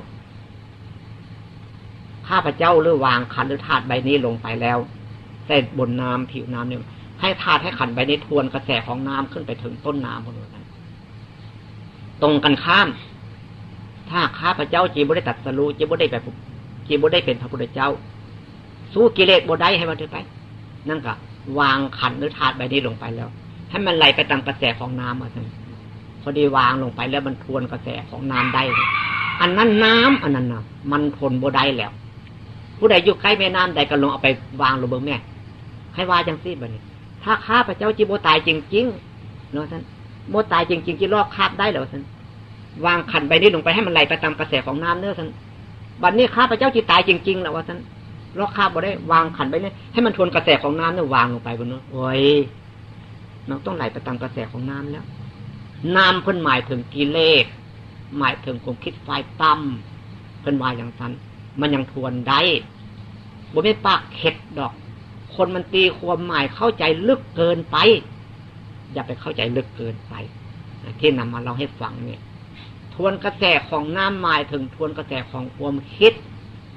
ข้าพเจ้าหรือวางขันหรือถาดใบนี้ลงไปแล้วแต่บนน้ำผิวน้ำเนี่ยให้ถาดให้ขันใบนี้ทวนกระแสของน้ำขึ้นไปถึงต้นน้ำบนนั้นตรงกันข้าม ถ้าข้าพเจ้าจีบุได้ตัดสรูจีบุได้แบบจีบุได้เป็นพระพุทธเจ้า สู้กิเลสบุได้ให้มันไป นั่นก็วางขันหรือถาดใบนี้ลงไปแล้ว ให้มันไหลไปตามกระแสของน้ำมาทั้งพอดีวางลงไปแล้วมันทวนกระแสของน้ำได้ อันนั้นน้ำอันนั้นนะมันทนบุได้แล้ว ผู้ใดอยู่ใกล้แม่น้ำใดก็ลงเอาไปวางลงเบื้องแม่ให้ว่าจังซี่บบนี้ถ้าข้าพระเจ้าจีโบตายจริงๆเนาะท่านโบตายจริงๆจีลอกคาบได้เหรอท่านวางขันใบนี้ลงไปให้มันไหลไปตามกระแสของน้ำเนื้อท่านบัดนนี้ข้าพระเจ้าจิตายจริงๆแล้วว่าท่านลอกข้าบ่ได้ วางขันไปนี่ให้มันทวนกระแสของน้ำเนี่ยวางลงไปบนนู้นโอ้ยน้องต้องไหลไปตามกระแสของน้ำแล้วน้ำเพิ่นหมายถึงกิเลสหมายถึงความคิดไฟต่ำเพิ่นวายอย่างนั้น มันยังทวนได้บ่ไม่ปากเข็ดดอก คนมันตีความหมายเข้าใจลึกเกินไป อย่าไปเข้าใจลึกเกินไปที่นำมาเราให้ฟังเนี่ย ทวนกระแสของน้ำหมายถึงทวนกระแสของความคิด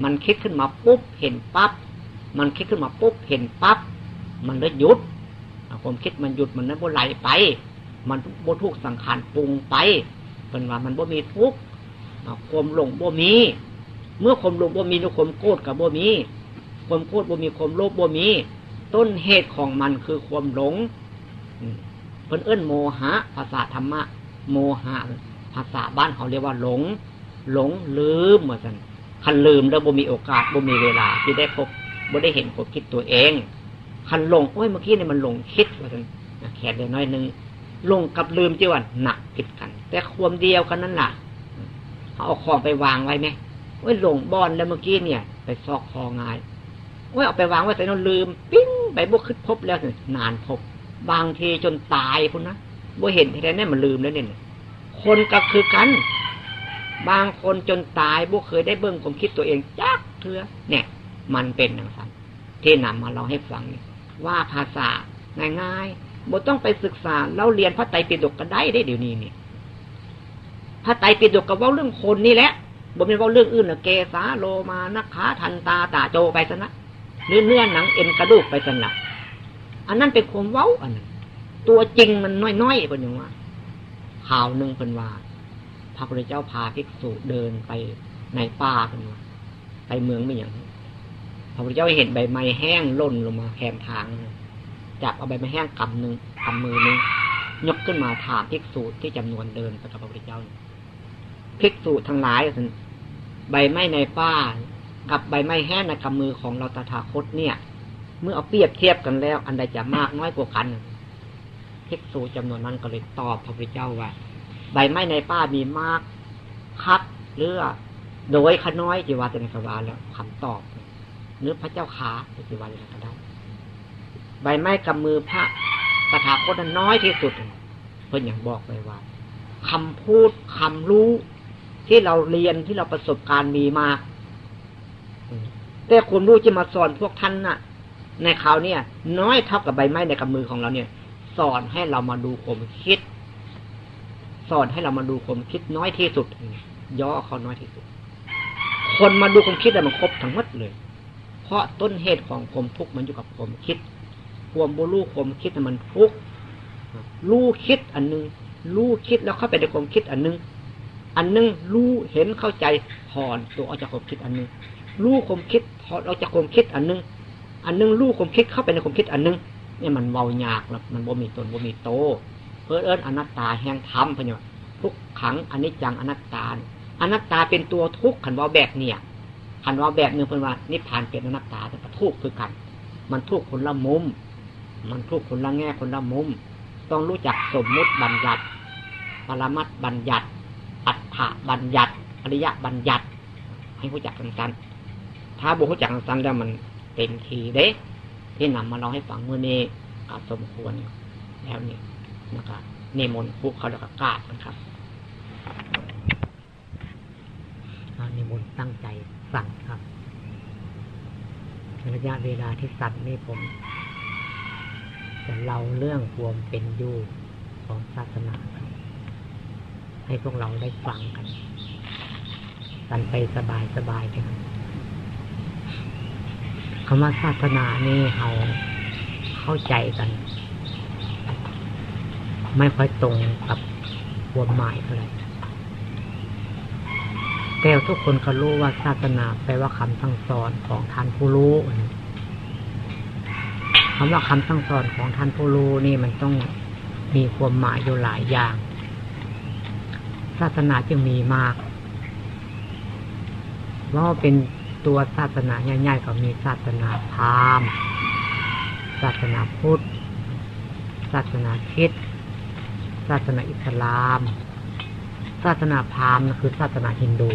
มันคิดขึ้นมาปุ๊บเห็นปั๊บมันคิดขึ้นมาปุ๊บเห็นปั๊บมันเลยหยุดความคิดมันหยุดมันนั้นบ่ไหลไป มันบ่ทุกสังขารปรุงไปเป็นว่ามันบ่มีทุกความหลงบ่มี เมื่อความหลงบ่มีนุความโกรธกับบ่มีความโกรธบ่มีความโลภบ่มี ต้นเหตุของมันคือความหลงเพิ่นเอื้นโมหะ ภาษาธรรมะ โมหะ ภาษาบ้านเขาเรียกว่าหลง หลงลืมเหมือนกันคันลืมแล้วบ่มีโอกาสบ่มีเวลา ที่ได้พบบ่ได้เห็นผมคิดตัวเองคันหลงโอ้ยเมื่อกี้เนี่ยมันหลงคิดว่ากันแขนเดียวน้อยนึงลงกับลืมจีวันหนักผิดกัน แต่ควมเดียวกันนั่นแหละเอาของไปวางไว้ไหม โอ้ยหลงบอนแล้วเมื่อกี้เนี่ย ไปซอกคอง่ายโอ้ยเอาไปวางไว้แต่เราลืม ปิ้งไปบุกขึ้นพบแล้วนานพบบางทีจนตายพุ่นนะบ่เห็นที่แท้มันลืมแล้วเนี่ยคนก็คือกัน บางคนจนตายบุเคยได้เบิ้งผมคิดตัวเองจักเถือเนี่ย มันเป็นอย่างนั้นที่นำมาเราให้ฟังว่าภาษาง่ายๆบ่ต้องไปศึกษาเราเรียนพระไตรปิฎกกันได้ได้เดี๋ยวนี้เนี่ยพระไตรปิฎกกับว่าเรื่องคนนี่แหละ บ่เป็นว่าเรื่องอื่นนะเกสาโลมานักขาทันตาตาโจไปซะนะเนื้อเนื้อหนังเอ็นกระดูกไปสนะอันนั้นเป็นความเว้าอันนั้นตัวจริงมันน้อยๆเป็นอย่างว่าข่าวหนึ่งเป็นว่าพระพุทธเจ้าพาภิกษุเดินไปในป่าเป็นว่าไปเมืองไม่อย่างพระพุทธเจ้าเห็นใบไม้แห้งล่นลงมาแคมทางจับเอาใบไม้แห้งกำหนึ่งกำมือหนึ่งยกขึ้นมาถามภิกษุที่จำนวนเดินไปกับพระพุทธเจ้าภิกษุทั้งหลาย ใบไม้ในป่ากับใบไม้แห้งในกำมือของเราตถาคตเนี่ย เมื่อเอาเปรียบเทียบกันแล้ว อันใดจะมากน้อยกว่ากันภิกษุจำนวนนั้นก็เลยตอบพระพุทธเจ้าว่า ใบไม้ในป่ามีมากคัดเรือโดยขน้อยจีวาจะในกวาแล้วคำตอบเนื้อพระเจ้าขาจีวาจะก็ได้ใบไม้กำมือพระตถาคตนั้นน้อยที่สุดเพื่อนอย่างบอกไปว่าคำพูดคำรู้ ที่เราเรียนที่เราประสบการณ์มีมาแต่คนรู้จะมาสอนพวกท่านน่ะ ในคราวนี้น้อยเท่ากับใบไม้ในกำมือของเราเนี่ย สอนให้เรามาดูความคิด สอนให้เรามาดูความคิดน้อยที่สุด ย่อเขาน้อยที่สุด คนมาดูความคิดแต่มันครบทั้งหมดเลย เพราะต้นเหตุของความทุกข์มันอยู่กับความคิด ความบูรู้ความคิดมันทุกข์รู้คิดอันนึงรู้คิดแล้วเข้าไปในความคิดอันนึง อันนึงรู้เห็นเข้าใจถอนตัวออกจากความคิดอันนึงรู้ความคิดถอนออกจากความคิดอันนึงอันนึงรู้ความคิดเข้าไปในความคิดอันนึงเนี่ยมันเบายากแล้วมันบ่มีตนบ่มีโตเพื่อเอิญอนัตตาแห่งธรรมพเนี่ยทุกขังอนิจจังอนัตตาอนัตตาเป็นตัวทุกขันว่าแบบเนี่ยขันว่าแบบหนึ่งเป็นว่านิพพานเป็นอนัตตาแต่ทุกคือกัน มันทุกคนละมุม มันทุกคนละแง่คนละมุม ต้องรู้จักสมมุติบัญญัติ ปรมัตบัญญัติ อัฏฐบัญญัติ อริยบัญญัติ ให้รู้จักกันกันถ้าบุคคลจักสันแล้วมันเต็มทีเด้ที่นำมาเราให้ฟังเมื่อนี้กับสมควรแล้วนี่นะครับเนมนพุกเขาแล้วก็กานะครับเนมนตั้งใจสั่งครับระยะเวลาที่สั่นนี่ผมจะเล่าเรื่องความเป็นอยู่ของศาสนาครับ ให้พวกเราได้ฟังกัน กันไปสบายสบายเลยครับคำว่าศาสนานี่เราเข้าใจกัน ไม่ค่อยตรงกับความหมายเท่าไหร่แต่ทุกคนเขารู้ว่าศาสนาแปลว่าคำสั่งสอนของท่านผู้รู้คำว่าคำสั่งสอนของท่านผู้รู้นี่มันต้องมีความหมายอยู่หลายอย่าง ศาสนาจึงมีมากว่าเป็นตัวศาสนาใหญ่ๆก็มีศาสนาพราหมณ์ศาสนาพุทธ ศาสนาคริสต์ศาสนาอิสลาม ศาสนาพราหมณ์คือศาสนาฮินดู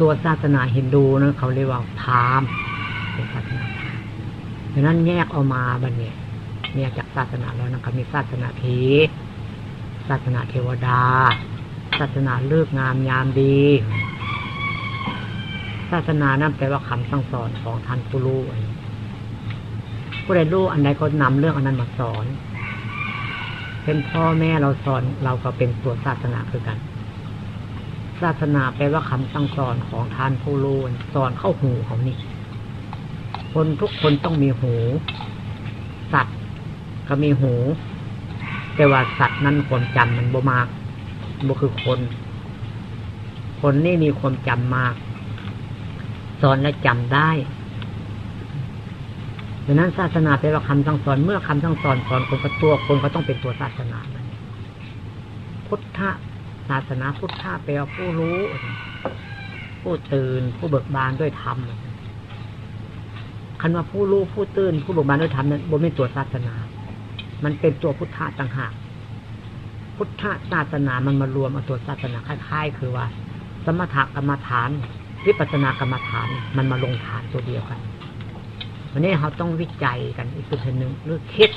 ตัวศาสนาฮินดูนะเขาเรียกว่าพราหมณ์เป็นศาสนาดังนั้นแยกออกมาบันเนี่ยเนี่ยจากศาสนาแล้วนะครับมีศาสนาเท ศาสนาเทวดา ศาสนาเลิกงามยามดี ศาสนานั่นแปลว่าคำสั่งสอนของท่านผู้รู้ผู้ใดรู้อันใดก็นำเรื่องอันนั้นมาสอน เป็นพ่อแม่เราสอนเราก็เป็นตัวศาสนาคือกัน ศาสนาแปลว่าคำสั่งสอนของท่านผู้รู้สอนเข้าหูเขานี่คนทุกคนต้องมีหู สัตว์ก็มีหู แต่ว่าสัตว์นั้นความจำมันบ่มากบ่คือคน คนนี่มีความจำมากสอนและจำได้ดังนั้นศาสนาเป็นว่าคำสั่งสอนเมื่อคำสั่งสอนสอนคนก็ตัวคนก็ต้องเป็นตัวศาสนา พุทธศาสนาพุทธะแปลว่าผู้รู้ ผู้ตื่น ผู้เบิกบานด้วยธรรมคันว่าผู้รู้ผู้ตื่น ผู้เบิกบานด้วยธรรมนั้นบนเป็นตัวศาสนา มันเป็นตัวพุทธะต่างหาก พุทธศาสนามันมารวมเอาตัวศาสนาคล้ายๆ คือว่า สมถกรรมฐานวิปัสสนากรรมฐานมันมาลงฐานตัวเดียวกันวันนี้เราต้องวิจัยกันอีกตัวหนึ่งหรือคิด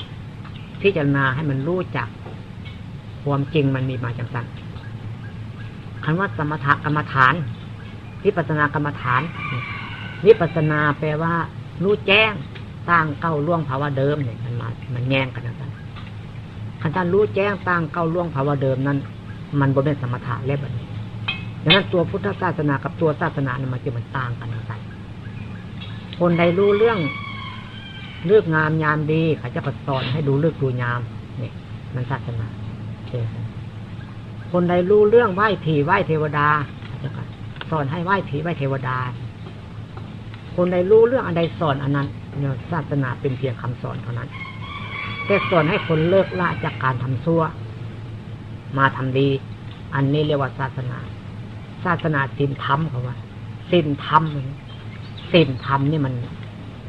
พิจารณาให้มันรู้จัก ความจริงมันมีมาจังสันคำว่าสมถกรรมฐานวิปัสสนากรรมฐานวิปัสสนาแปลว่า รู้แจ้ง ตั้งเก้าล่วงภาวะเดิมเนี่ยมันมา มันแย่งกันนะท่านคันท่านรู้แจ้งตั้งเก้าล่วงภาวะเดิมนั้น มันบนเป็นสมถะเล็บแบบนี้ดังนั้นตัวพุทธศาสนากับตัวศาสนาเนี่ยมันจะมันต่างกันนะท่านคนใดรู้เรื่องเลือกงามยามดีเขาจะสอนให้ดูเลือกดูยาม เนี่ย มันศาสนาคนใดรู้เรื่องไหว้ผีไหว้เทวดาสอนให้ไหว้ผีไหว้เทวดา คนใดรู้เรื่องอันใดสอนอันนั้น ศาสนาเป็นเพียงคำสอนเท่านั้น แต่สอนให้คนเลิกละจากการทำชั่ว มาทำดี อันนี้เรียกว่าศาสนา ศาสนาสินธรรมเขาว่าสินธรรมสินธรรมนี่มัน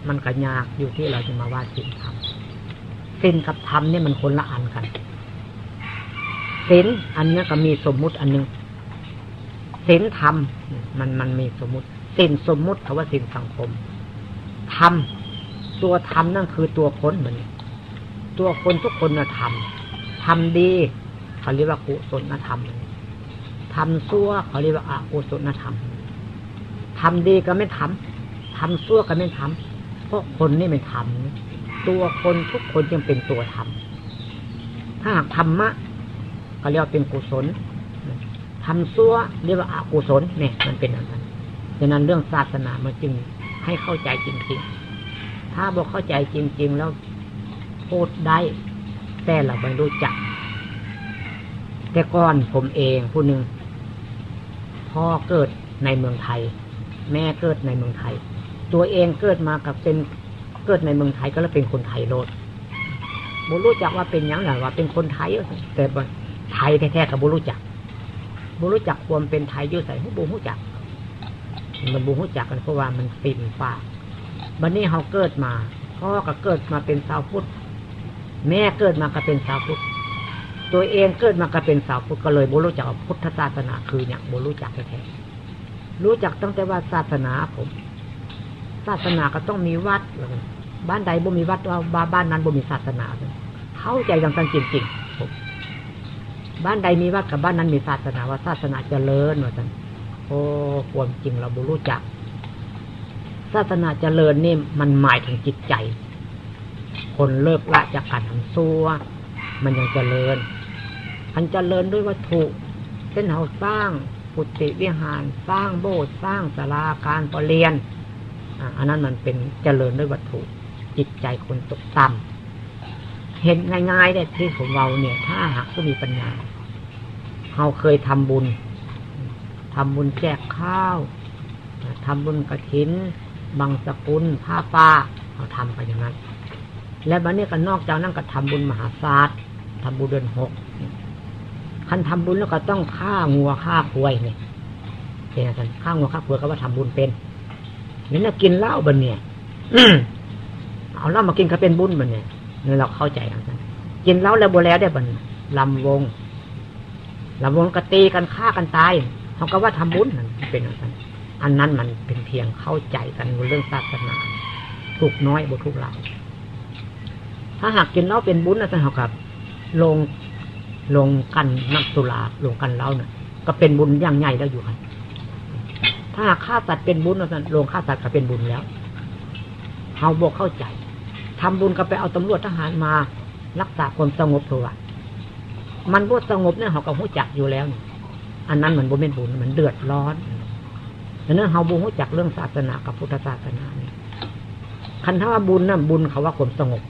มันก็ยากอยู่ที่เราจะมาว่าสินธรรมสินกับธรรมนี่มันคนละอันกันสินอันนี้ก็มีสมมุติอันหนึ่งสินธรรมมันมันมีสมมุติสินสมมุติเขาว่าสินสังคมธรรม ตัวธรรมนั่นคือตัวคนเหมือนตัวคนทุกคนนะธรรมทำดีเขาเรียกว่ากุศลธรรมทำชั่วเขาเรียกว่าอกุศลธรรมทำดีก็ไม่ทำทำชั่วก็ไม่ทำเพราะคนนี่ไม่ทำตัวคนทุกคนจึงเป็นตัวทำถ้าหากธรรมะก็เรียกว่าเป็นกุศลทำซั่วเรียกว่าอกุศลเนี่ย มันเป็นอย่างนั้นดังนั้นเรื่องศาสนามันจึงให้เข้าใจจริงๆ ถ้าบอกเข้าใจจริง ๆ แล้วพูดได้ แต่เราไม่รู้จัก แต่ก่อนผมเองผู้หนึ่งพ่อเกิดในเมืองไทย แม่เกิดในเมืองไทย ตัวเองเกิดมากับเป็นเกิดในเมืองไทยก็แล้วเป็นคนไทยโลดบุรู้จักว่าเป็นยังไงว่าเป็นคนไทยแต่ไทยแท้ๆกับบุรู้จักบุรู้จักความเป็นไทยยุ่ใส่บุรู้จัก มันบุรู้จักกันเพราะว่ามันปิ่นปาก บันนี้เขาเกิดมาพ่อก็เกิดมาเป็นสาวพุทธแม่เกิดมาก็เป็นสาวพุทธตัวเองเกิดมาก็เป็นสาวพุทธก็เลยบุรู้จักพุทธศาสนาคืออย่างบุรู้จักแท้ๆรู้จักตั้งแต่ว่าศาสนาผม ศาสนาก็ต้องมีวัด บ้านใดบ่มีวัดว่าบ้านนั้นบ่มีศาสนาเข้าใจดังนั้นจริงๆบ้านใดมีวัดกับบ้านนั้นมีศาสนาว่าศาสนาเจริญว่าสันโอ้ความจริงเราบุรู้จัก ศาสนาเจริญนี่มันหมายถึงจิตใจ คนเลิกละจากการทำซัวมันยังเจริญ มันเจริญด้วยวัตถุเช่นเราสร้างปุติวิหารสร้างโบสถ์สร้างศาลาการประเรียนอันนั้นมันเป็นเจริญด้วยวัตถุจิตใจคนตกต่ำเห็นง่ายๆเนี่ยที่ของเราเนี่ย ถ้าหากก็มีปัญญาเราเคยทำบุญทำบุญแจกข้าวทำบุญกระถิน บางสกุลผ้าป้าเราทำไปอย่างนั้น และบัดนี้ก็นอกจากนั้นก็ทำบุญมหาศาสตร์ทำบุญเดือนหกคันทำบุญแล้วก็ต้องฆ่างัวฆ่าควายเนี่ยเป็นไงกันฆ่างัวฆ่าควายก็ว่าทำบุญเป็นนี่นะกินเหล้าบันเนี่ยเอาเหล้ามากินก็เป็นบุญบันเนี่ยนี่เราเข้าใจกันกินเหล้าแล้วบแล้วได้บันลำวงลำวงก็ตีกันฆ่ากันตายเขาก็ว่าทำบุญเป็นอย่างนั้น อันนั้นมันเป็นเพียงเข้าใจกันเรื่องศาสนาถูกน้อยบุทุกหลักถ้าหากกินเหล้าเป็นบุญนะท่านเขากับ ลงลงกันนักสุราลงกันเหล้าเนี่ยก็เป็นบุญอย่างใหญ่แล้วอยู่ครับถ้าฆ่าสัตว์เป็นบุญเรานลงฆ่าสัตว์ก็เป็นบุญแล้วเฮาบอกเข้าใจทำบุญก็ไปเอาตำรวจทหารมา รักษาความสงบตัวมันบ่สงบเนี่ยเขาก็หู้จักอยู่แล้ว อันนั้นมันบ่เป็นบุญมันเดือดร้อน ดังนั้นเฮาบูหู้จักเรื่องศาสนากับพุทธศาสนาเนี่ยคันถ้าว่าบุญนั่นบุญเขาว่าความสงบ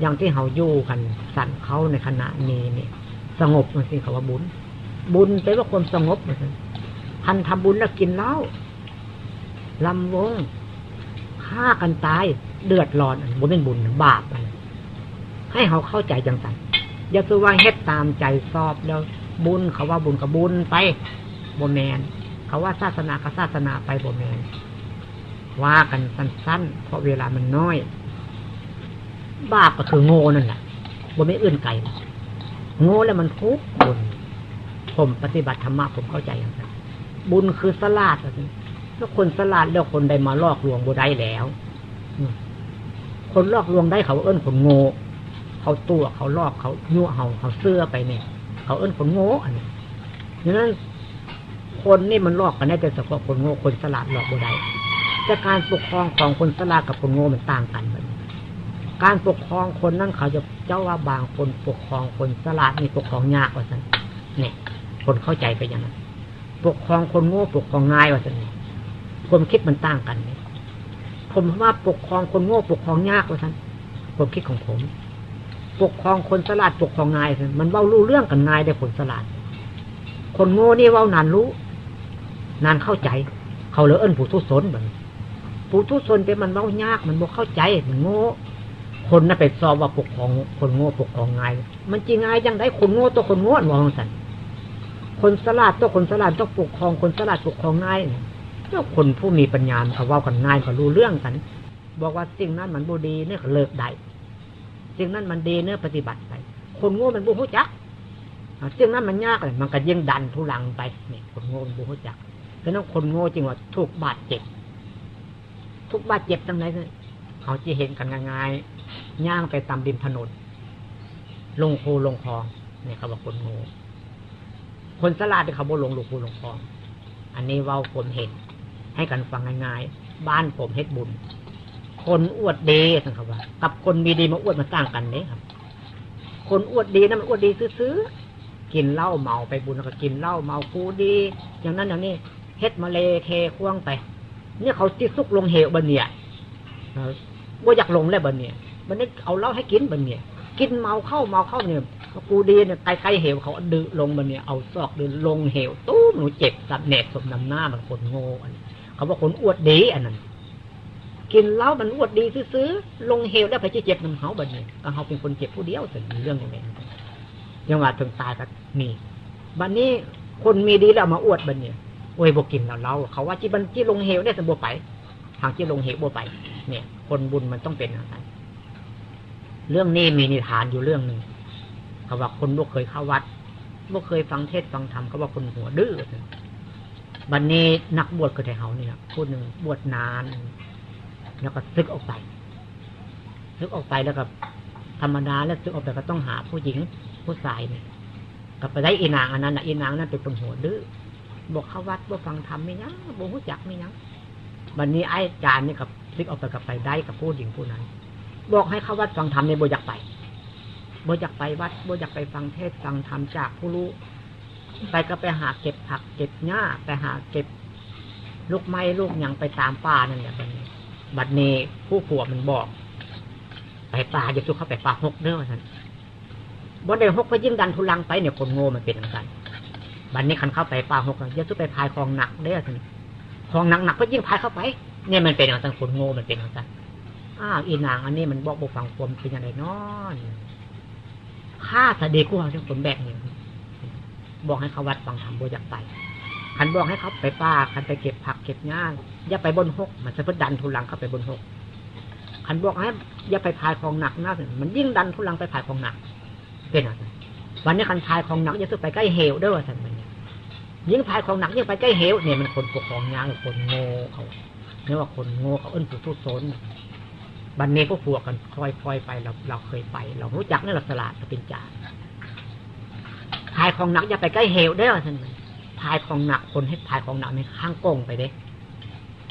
อย่างที่เฮาอยู่กันสั่นเขาในขณะนี้เนี่ย สงบมันสิเขาว่าบุญ บุญแปลว่าความสงบมันท่านทำบุญแล้วกินเหล้าลำวงฆ่ากันตายเดือดร้อนบุญเป็นบุญบาปให้เขาเข้าใจจังสันอย่าคือว่าเฮ็ดตามใจสอบแล้ว บุญเขาว่าบุญกับบุญไปโบแมน เขาว่าศาสนากับศาสนาไปโบแมนว่ากันสั้นๆเพราะเวลามันน้อยบาปก็คือโง่นั่นแหละบ่ไม่อื่นไกลโง่แล้วมันทุกข์บุญผมปฏิบัติธรรมะผมเข้าใจอย่างนั้นบุญคือสลาดแล้วคนสลาดแล้วคนใดมาลอกลวงบุได้แล้วคนลอกลวงได้เขาเอิ้นคนโง่เขาตัวเขาลอกเขายั่วเขาเขาเสื้อไปเนี่ย เขาเอิ้นคนโง่อันนี้ดังนั้น คนนี่มันลอกกันได้แต่เฉพาะคนโง่คนสลาดหลอกบุได้แต่การปกครองของคนสลาดกับคนโง่มันต่างกันเหมือนการปกครองคนนั่นเขาจะเจ้าว่าบางคนปกครองคนสลาดนี่ปกครองยากกว่าสันเนี่ย คนเข้าใจไปอย่างนั้นปกครองคนโง่ปกครองง่ายกว่าสันความคิดมันต่างกันเนี่ยผมว่าปกครองคนโง่ปกครองยากกว่าสันความคิดของผม ปกครองคนสลาดปกครองง่ายสันมันเว้ารู้เรื่องกันง่ายได้ผลสลาดคนโง่นี่เว้านานรู้ นานเข้าใจ เขาเลยเอิ้นผู้ทุศนเหมือนผู้ทุศนแต่มันเว้ายากมันบ่เข้าใจมันโง่คนน่ะไปสอบว่าปกครองคนโง่ปกครองง่ายมันจริงง่ายยังได้คนโง่ตัวคนโง่มองสันคนสลาดตัวคนสลาดต้องปกครองคนสลาดปกครองง่ายเจ้าคนผู้มีปัญญาเขาว่ากันง่ายเขารู้เรื่องกัน บอกว่าสิ่งนั้นมันบูดีเนี่ยเลิกได้สิ่งนั้นมันดีเนี่ยปฏิบัติไป คนโง่มันบูฮู้จักสิ่งนั้นมันยากเลยมันก็ยิ่งดันทุลังไปเนี่ยคนโง่มันบูฮู้จัก ดังนั้นคนโง่จริงว่าถูกบาดเจ็บ ทุกบาดเจ็บตั้งไหนเนี่ยเขาจะเห็นกันง่ายย่างไปตามริมถนน ลงคูลงคลองเนี่ยเขาบอกคนโง่คนสลาดเขาบอกลงลงคูลงคลอง อันนี้เว้าผมเห็น ให้กันฟังง่ายๆบ้านผมเฮ็ดบุญ คนอวดดีสังคว่า กับคนมีดีมาอวดมาต่างกันเนี่ยครับ คนอวดดีนั่นมันอวดดีซื้อๆกินเหล้าเมาไปบุญแล้วก็กินเหล้าเมาคูดี อย่างนั้นอย่างนี้ เฮ็ดมาเลเทควงไป เนี่ยเขาจิซุกลงเหวบนเนี่ยว่าอยากลงแล้วบนเนี่ยมันนี่เอาเหล้าให้กินบันเนี่ย กินเมาเข้าเมาเข้าเนี่ยกูดีเนี่ยใครๆเหวเขาดื้อลงบันเนี่ยเอาซอกดื้อลงเหวตู้หนูเจ็บสับเนตสมนำหน้ามันคนโง่อันเขาบอกคนอวดดีอันนั้นกินเหล้ามันอวดดีซื้อลงเหวแล้วไปเจ็บน้ำเขาบันเนี่ยก็เขาเป็นคนเจ็บผู้เดียวแต่เรื่องอย่างนี้ยังว่าถึงตายก็มีบันนี้คนมีดีแล้วมาอวดบันเนี่ย โอ้ยบกินแล้วเราเขาว่าจีบันจีลงเหวได้สมบูรณ์ไป ทางจีลงเหวบัวไป เนี่ย คนบุญมันต้องเป็นอะไรเรื่องนี้มีนิทานอยู่เรื่องหนึ่งเขาว่าคนบ่เคยเข้าวัดบ่เคยฟังเทศฟังธรรมเขาว่าคนหัวดื้อบันนี้นักบวชก็แต่เนี่ยพูดหนึ่งบวชนาน แล้วก็ซึกออกไปซึกออกไปแล้วก็ธรรมดาแล้วซึกออกไปก็ต้องหาผู้หญิงผู้ชายเนี่ยก็ไปได้อีนางอันนั้นนะอีนางนั้นเป็นคนหัวดื้อ บอกเข้าวัดบ่าฟังธรรมไม่ยังบ่รู้จักไม่ยังบันนี้ไอ้จานนี่กับซึกออกไปกับไปได้กับผู้หญิงผู้นั้น บอกให้เขาวัดฟังธรรมในบอยากไปบอยากไปวัดบอยากไปฟังเทศฟังธรรมจากผู้รู้ไปก็ไปหาเก็บผัก เก็บหญ้าไปหาเก็บลูกไม้ลูกยังไปตามป่านั่นแหละบัดนี้บัดนี้ผู้ผัวมันบอก ไปป่าอย่าสู้เข้าไปป่าหกเด้อท่านบ่ได้หกก็ยิ่งดันทุลังไปเนี่ยคนโง่มันเป็นอย่างนั้น บัดนี้คันเข้าไปป่าหกอย่าสู้ไปพายคลองหนักเด้อท่านคลองหนักหนักก็ยิ่งพายเข้าไป เนี่ยมันเป็นอย่างนั้นคนโง่มันเป็นอย่างนั้นอ้าวอีนางอันนี้มันบอกบกฟังความเป็นยังไงนอนข้าสเดกูเขาจะผลแบบนี้บอกให้เขาวัดฟังธรรมโบอยากไปขันบอกให้เขาไปป้าขันไปเก็บผักเก็บงานอย่าไปบนหก มันจะเพื่อดันทุลังเข้าไปบนหกขันบอกให้อย่าไปพายของหนักนะมันยิ่งดันทุลังไปพายของหนัก เป็นอะไรวันนี้ขันพายของหนักอย่าสุดไปใกล้เหวด้วยว่าสันมัน ยิ่งพายของหนักยิ่งไปใกล้เหวเนี่ยมันคนปกครองยางคนโง่เขาเนี่ยว่าคนโง่เขาเอิ้นผู้ทุศนบันเนี้ก็พวกกันคอยคอยไปเราเราเคยไป เรารู้จักนี่เราสลาดเราเป็นจ่าพายของหนักอย่าไปใกล้เหวได้หรอท่านพายของหนักคนให้พายของหนักในข้างกงไปเด้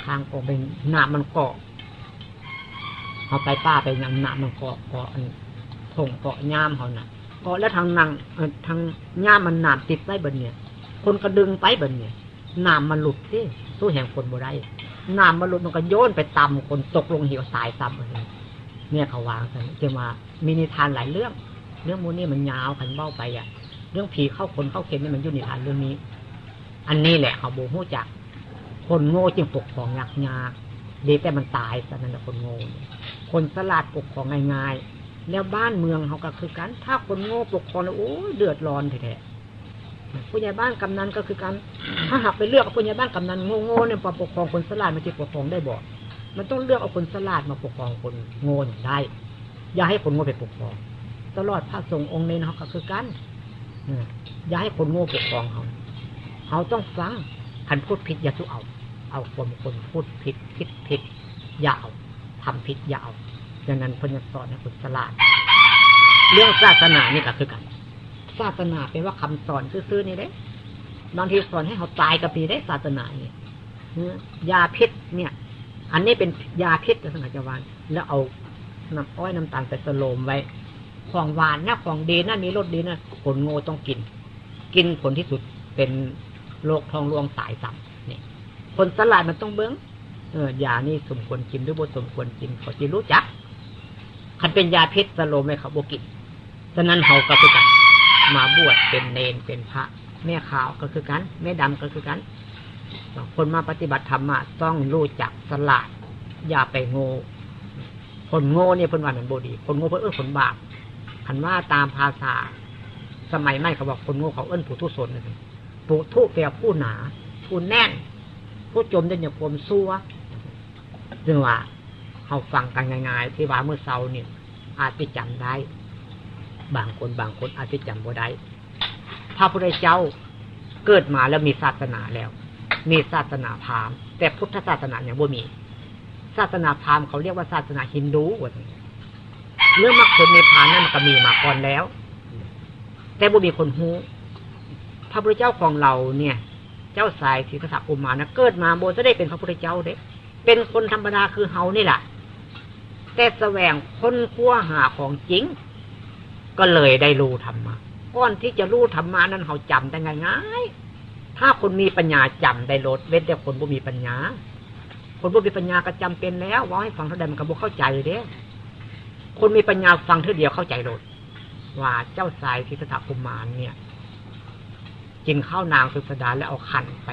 ข้างกงเป็นหนามันเกาะเอาไปป้าไปยังหนามันเกาะเกาะทงเกาะย่ามเขานักเกาะแล้วทางนังทางย่ามมันหนามติดไว้บนเนี่ย คนก็ดึงไปแบนเนี่ยหนามมันหลุดที่สู้แห่งคนบ่ได้น้ำมันหลุดมันก็โยนไปต่ำคนตกลงเหวสายซ้ำเลยเนี่ยเขาวางกันจะมามีนิทานหลายเรื่อง เรื่องมูนี่มันยาวขันเบ้าไปอะ เรื่องผีเข้าคนเข้าเข็มนี่มันยุ่นิทานเรื่องนี้ อันนี้แหละเขาโบหูจัก คนโง่จึงปกครองยากยากดีแต่มันตายซะนั่นแหละคนโง่คนสลัดปกครองง่ายๆแล้วบ้านเมืองเขาก็คือกัน ถ้าคนโง่ปกครองโอ้เดือดร้อนแท้ๆ ผู้ใหญ่บ้านกำนันก็คือการถ้าหากไปเลือกผู้ใหญ่บ้านกำนันโง่ๆเนี่ยปกครองคนสลาดมันจะปกครองได้บ่มันต้องเลือกเอาคนสลาดมาปกครองคนโง่ได้ อย่าให้คนโง่ไปปกครอง ตลอดพระสงฆ์องค์เนนเขาก็คือกันอย่าให้คนโง่ปกครองเขาเขาต้องฟังคันพูดผิดอย่าทุเอา เอาคนคนพูดผิดคิดผิดอย่าเอาทำผิดอย่าเอาดังนั้นพญสอนให้คนสลาด เรื่องศาสนานี่ก็คือกัน ศาสนาเป็นว่าคำสอนซื่อๆนี่เด้บางทีสอนให้เขาตายกับปีได้ศาสนาเนี่ยยาพิษเนี่ย อันนี้เป็นยาพิษสังกัจวานแล้วเอาน้ำอ้อยน้ำตาลใส่สโลมไว้ ของหวานนะของดีนะมีรสดีนะคนโง่ต้องกิน กินผลที่สุดเป็นโรคทองรวงสายสัมนี่คนสลาดมันต้องเบิ้งเออยานี่สมควรกินหรือบ่สมควรกินเขาจะรู้จักคันเป็นยาพิษสโลมไหมเขาบกินฉะนั้นเขาก็คือกัน มาบวชเป็นเนนเป็นพระ แม่ขาวก็คือกัน แม่ดำก็คือกันคนมาปฏิบัติธรรมะต้องรู้จักสลาดอย่าไปโง่คนโง่เนี่ยเพิ่นว่ามันบดี คนโง่เพิ่นเอื้อผลบาปคันว่าตามภาษา สมัยไม่เขาบอกคนโง่เขาเอื้นผู้ทุศนนะผู้ทุแปลผู้หนา ผู้แน่น ผู้จมในเนี่ยความซัวจึงว่าเขาฟังกันง่ายๆที่ว่าเมื่อเช้าเนี่ยอาจจะจำได้ บางคนบางคนอาจจะจำบ่ได้พระพุทธเจ้าเกิดมาแล้วมีศาสนาแล้ว มีศาสนาพราหมณ์แต่พุทธศาสนาเนี่ยบ่มี ศาสนาพราหมณ์เขาเรียกว่าศาสนาฮินดูว่าเรื่องมรรคผลในพานนั่นมันก็มีมาก่อนแล้ว แต่บ่มีคนฮู้พระพุทธเจ้าของเราเนี่ย เจ้าสายศรีสักุมานะเกิดมาโบจะได้เป็นพระพุทธเจ้าเด้ เป็นคนธรรมดาคือเฮานี่แหละแต่แสวงค้นคว้าหาของจริง ก็เลยได้รู้ธรรมะก้อนที่จะรู้ธรรมะนั้นเขาจำได้ง่ายๆถ้าคนมีปัญญาจำได้ลดเว้นแต่คนบ่มีปัญญา คนบ่มีปัญญาก็จำเป็นแล้วว่าให้ฟังเท่าใดมันก็บ่เข้าใจเด้คนมีปัญญาฟังเท่าเดียวเข้าใจลดว่าเจ้าสายทิฏฐกุมารเนี่ยกินข้าวนางสุสดาแล้วเอาขันไป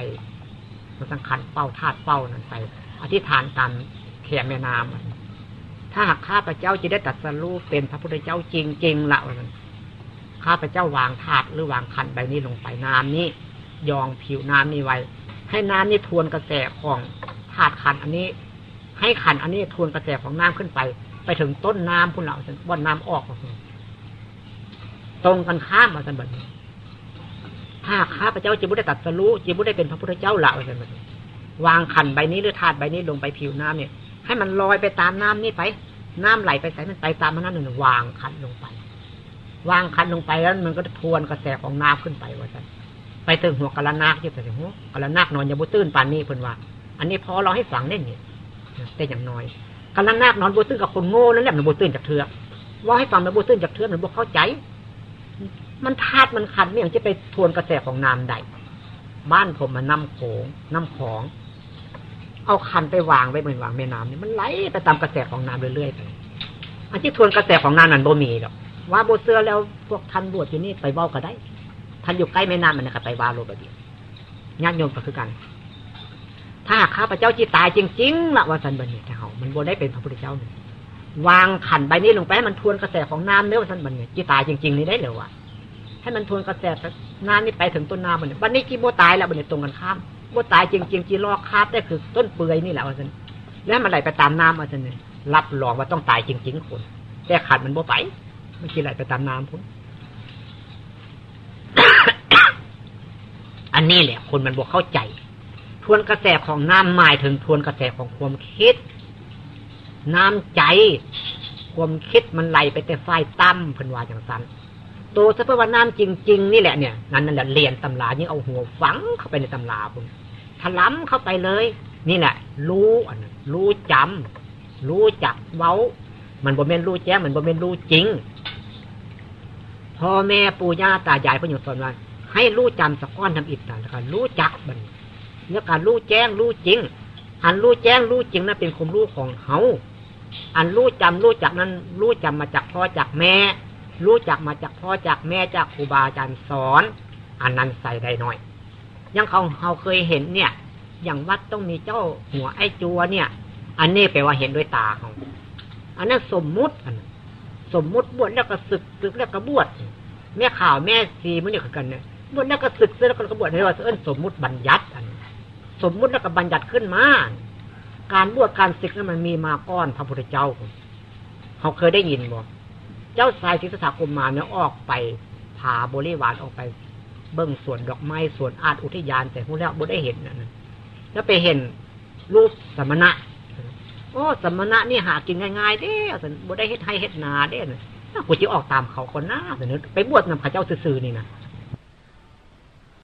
มันสังขันเป้าธาตุเป้านั้นไป อธิษฐานตามแขมแม่น้ำ ถ้าหากข้าพเจ้าจะได้ตัดสรู้เป็นพระพุทธเจ้าจริงๆละวันข้าพเจ้าวางธาตุหรือวางขันใบนี้ลงไปน้ำนี้ ยองผิวน้ำนี้ไว้ ให้น้ำนี้ทวนกระแสของธาตุขันอันนี้ ให้ขันอันนี้ทวนกระแสของน้ำขึ้นไป ไปถึงต้นน้ำพุ่นเหล่าว่าน้ำออกตรงกันข้ามมาสันบัดถ้าข้าพเจ้าจะบุได้ตัดสรู้จะบุได้เป็นพระพุทธเจ้าละสันบัดวางขันใบนี้หรือถาดใบนี้ลงไปผิวน้ำเนี่ย ให้มันลอยไปตามน้ำนี่ไป น้ำไหลไปใส่มันไปตามมันนั่นหนึ่งวางขันลงไป วางขันลงไปแล้วมันก็ทวนกระแสของน้ำขึ้นไปว่าสันไปถึงหัวกะละนาคที่ไปถึงหัวกะละนาคนอนอย่าบุตื้นปานนี้เพิ่นว่า อันนี้พอเราให้ฝังได้เนี่ยแต่อย่างน้อยกะละนาคนอนบุตื้นกับคนโง่นั่นแหละมันบุตื้นจากเถือว่าให้ฟังมันบุตื้นจากเถือมันบุเข้าใจ มันธาตุมันขันเนี่ยจะไปทวนกระแสของน้ำได้บ้านผมมันน้ำโขงน้ำของ เอาคันไปวางไว้บนวางแม่น้ำนี่มันไหลไปตามกระแสของน้ำเรื่อยๆไปอันที่ทวนกระแสของน้ำนั้นโบมีหรอกว่าโบเสือแล้วพวกทันบวชอยู่นี่ไปเว้าก็ได้ท่านอยู่ใกล้แม่น้ำมันก็ไปว่าโลกเดียวญาติโยมก็คือกัน ถ้าข้าพเจ้าจีตายจริงๆละว่าสันบันเนี่ยเขามันโบได้เป็นพระพุทธเจ้าวางขันใบนี้ลงไปให้มันทวนกระแสของน้ำเนื้อว่าสันบันเนี่ยจีตายจริง ๆ นี่ได้เลยวะให้มันทวนกระแสน้ำนี่ไปถึงต้นน้ำมันเนี่ยวันนี้จีโบตายแล้วมันเนี่ยตรงกันข้าม ว่าตายจริงๆจีลอกคาบได้คือต้นเปื่อยนี่แหละว่าสันแล้วมันไหลไปตามน้ำว่าสันเนี่ยรับรองว่าต้องตายจริง ๆ คน แต่ขัดมันบ่ไปมันจีไหลไปตามน้ำพุ่นอันนี้แหละ คนมันบอกเข้าใจ ทวนกระแสของน้ำหมายถึงทวนกระแสของความคิด น้ำใจ ความคิดมันไหลไปแต่ไฟตั้มพันวาอย่างสั้นตัวสัพพวน้ำจริง ๆ นี่แหละเนี่ยนั่นนั่นแหละเรียนตำรายิ่งเอาหัวฝังเข้าไปในตำราคุณ ถล้ำเข้าไปเลย นี่แหละ รู้อันนั้นรู้จำรู้จักเว้า มันบ่เม่นรู้แจ้งมันบ่เม่นรู้จริงพ่อแม่ปู่ย่าตายายพระโยสอนว่าให้รู้จำสะก้อนทำอิฐต่างๆรู้จักมันเรื่อการรู้แจ้งรู้จริง อันรู้แจ้งรู้จริงนั้นเป็นความรู้ของเขาอันรู้จำรู้จักนั้น รู้จำมาจากพ่อจากแม่ รู้จักมาจากพ่อจากแม่จากครูบาอาจารย์สอน อันนั้นใส่ได้น้อย ยังเขาเขาเคยเห็นเนี่ย อย่างวัดต้องมีเจ้าหัวไอ้จัวเนี่ย อันนี้แปลว่าเห็นด้วยตาเขาอันนั้นสมมุติอันสมมุติบวชแล้วก็ศึกศึกแล้วก็บวชแม่ข่าวแม่ซีมันเนี่ยกันเนี่ยบวชแล้วก็ศึกแล้วก็บวชในว่าเอิ้นสมมุติบัญญัติอันสมมุติแล้วก็บัญญัติขึ้นมาการบวชการศึกนั้นมันมีมาก้อนพระพุทธเจ้าเขาเคยได้ยินบ่เจ้าสายศิษฐาคมมาเนี่ยออกไปพาบริวารออกไป เบิ้งส่วนดอกไม้ส่วนอาดอุทยานแต่พวกแล้วบ่ได้เห็นนะแล้วไปเห็นรูปสมณะ โอ้สมณะนี่หากินง่ายๆเด้บ่ได้เฮ็ดให้เฮ็ดนาเด้นะกูจะออกตามเขาคนหน้าแต่เนื้อไปบวชนำข้าเจ้าซื่อๆนี่นะ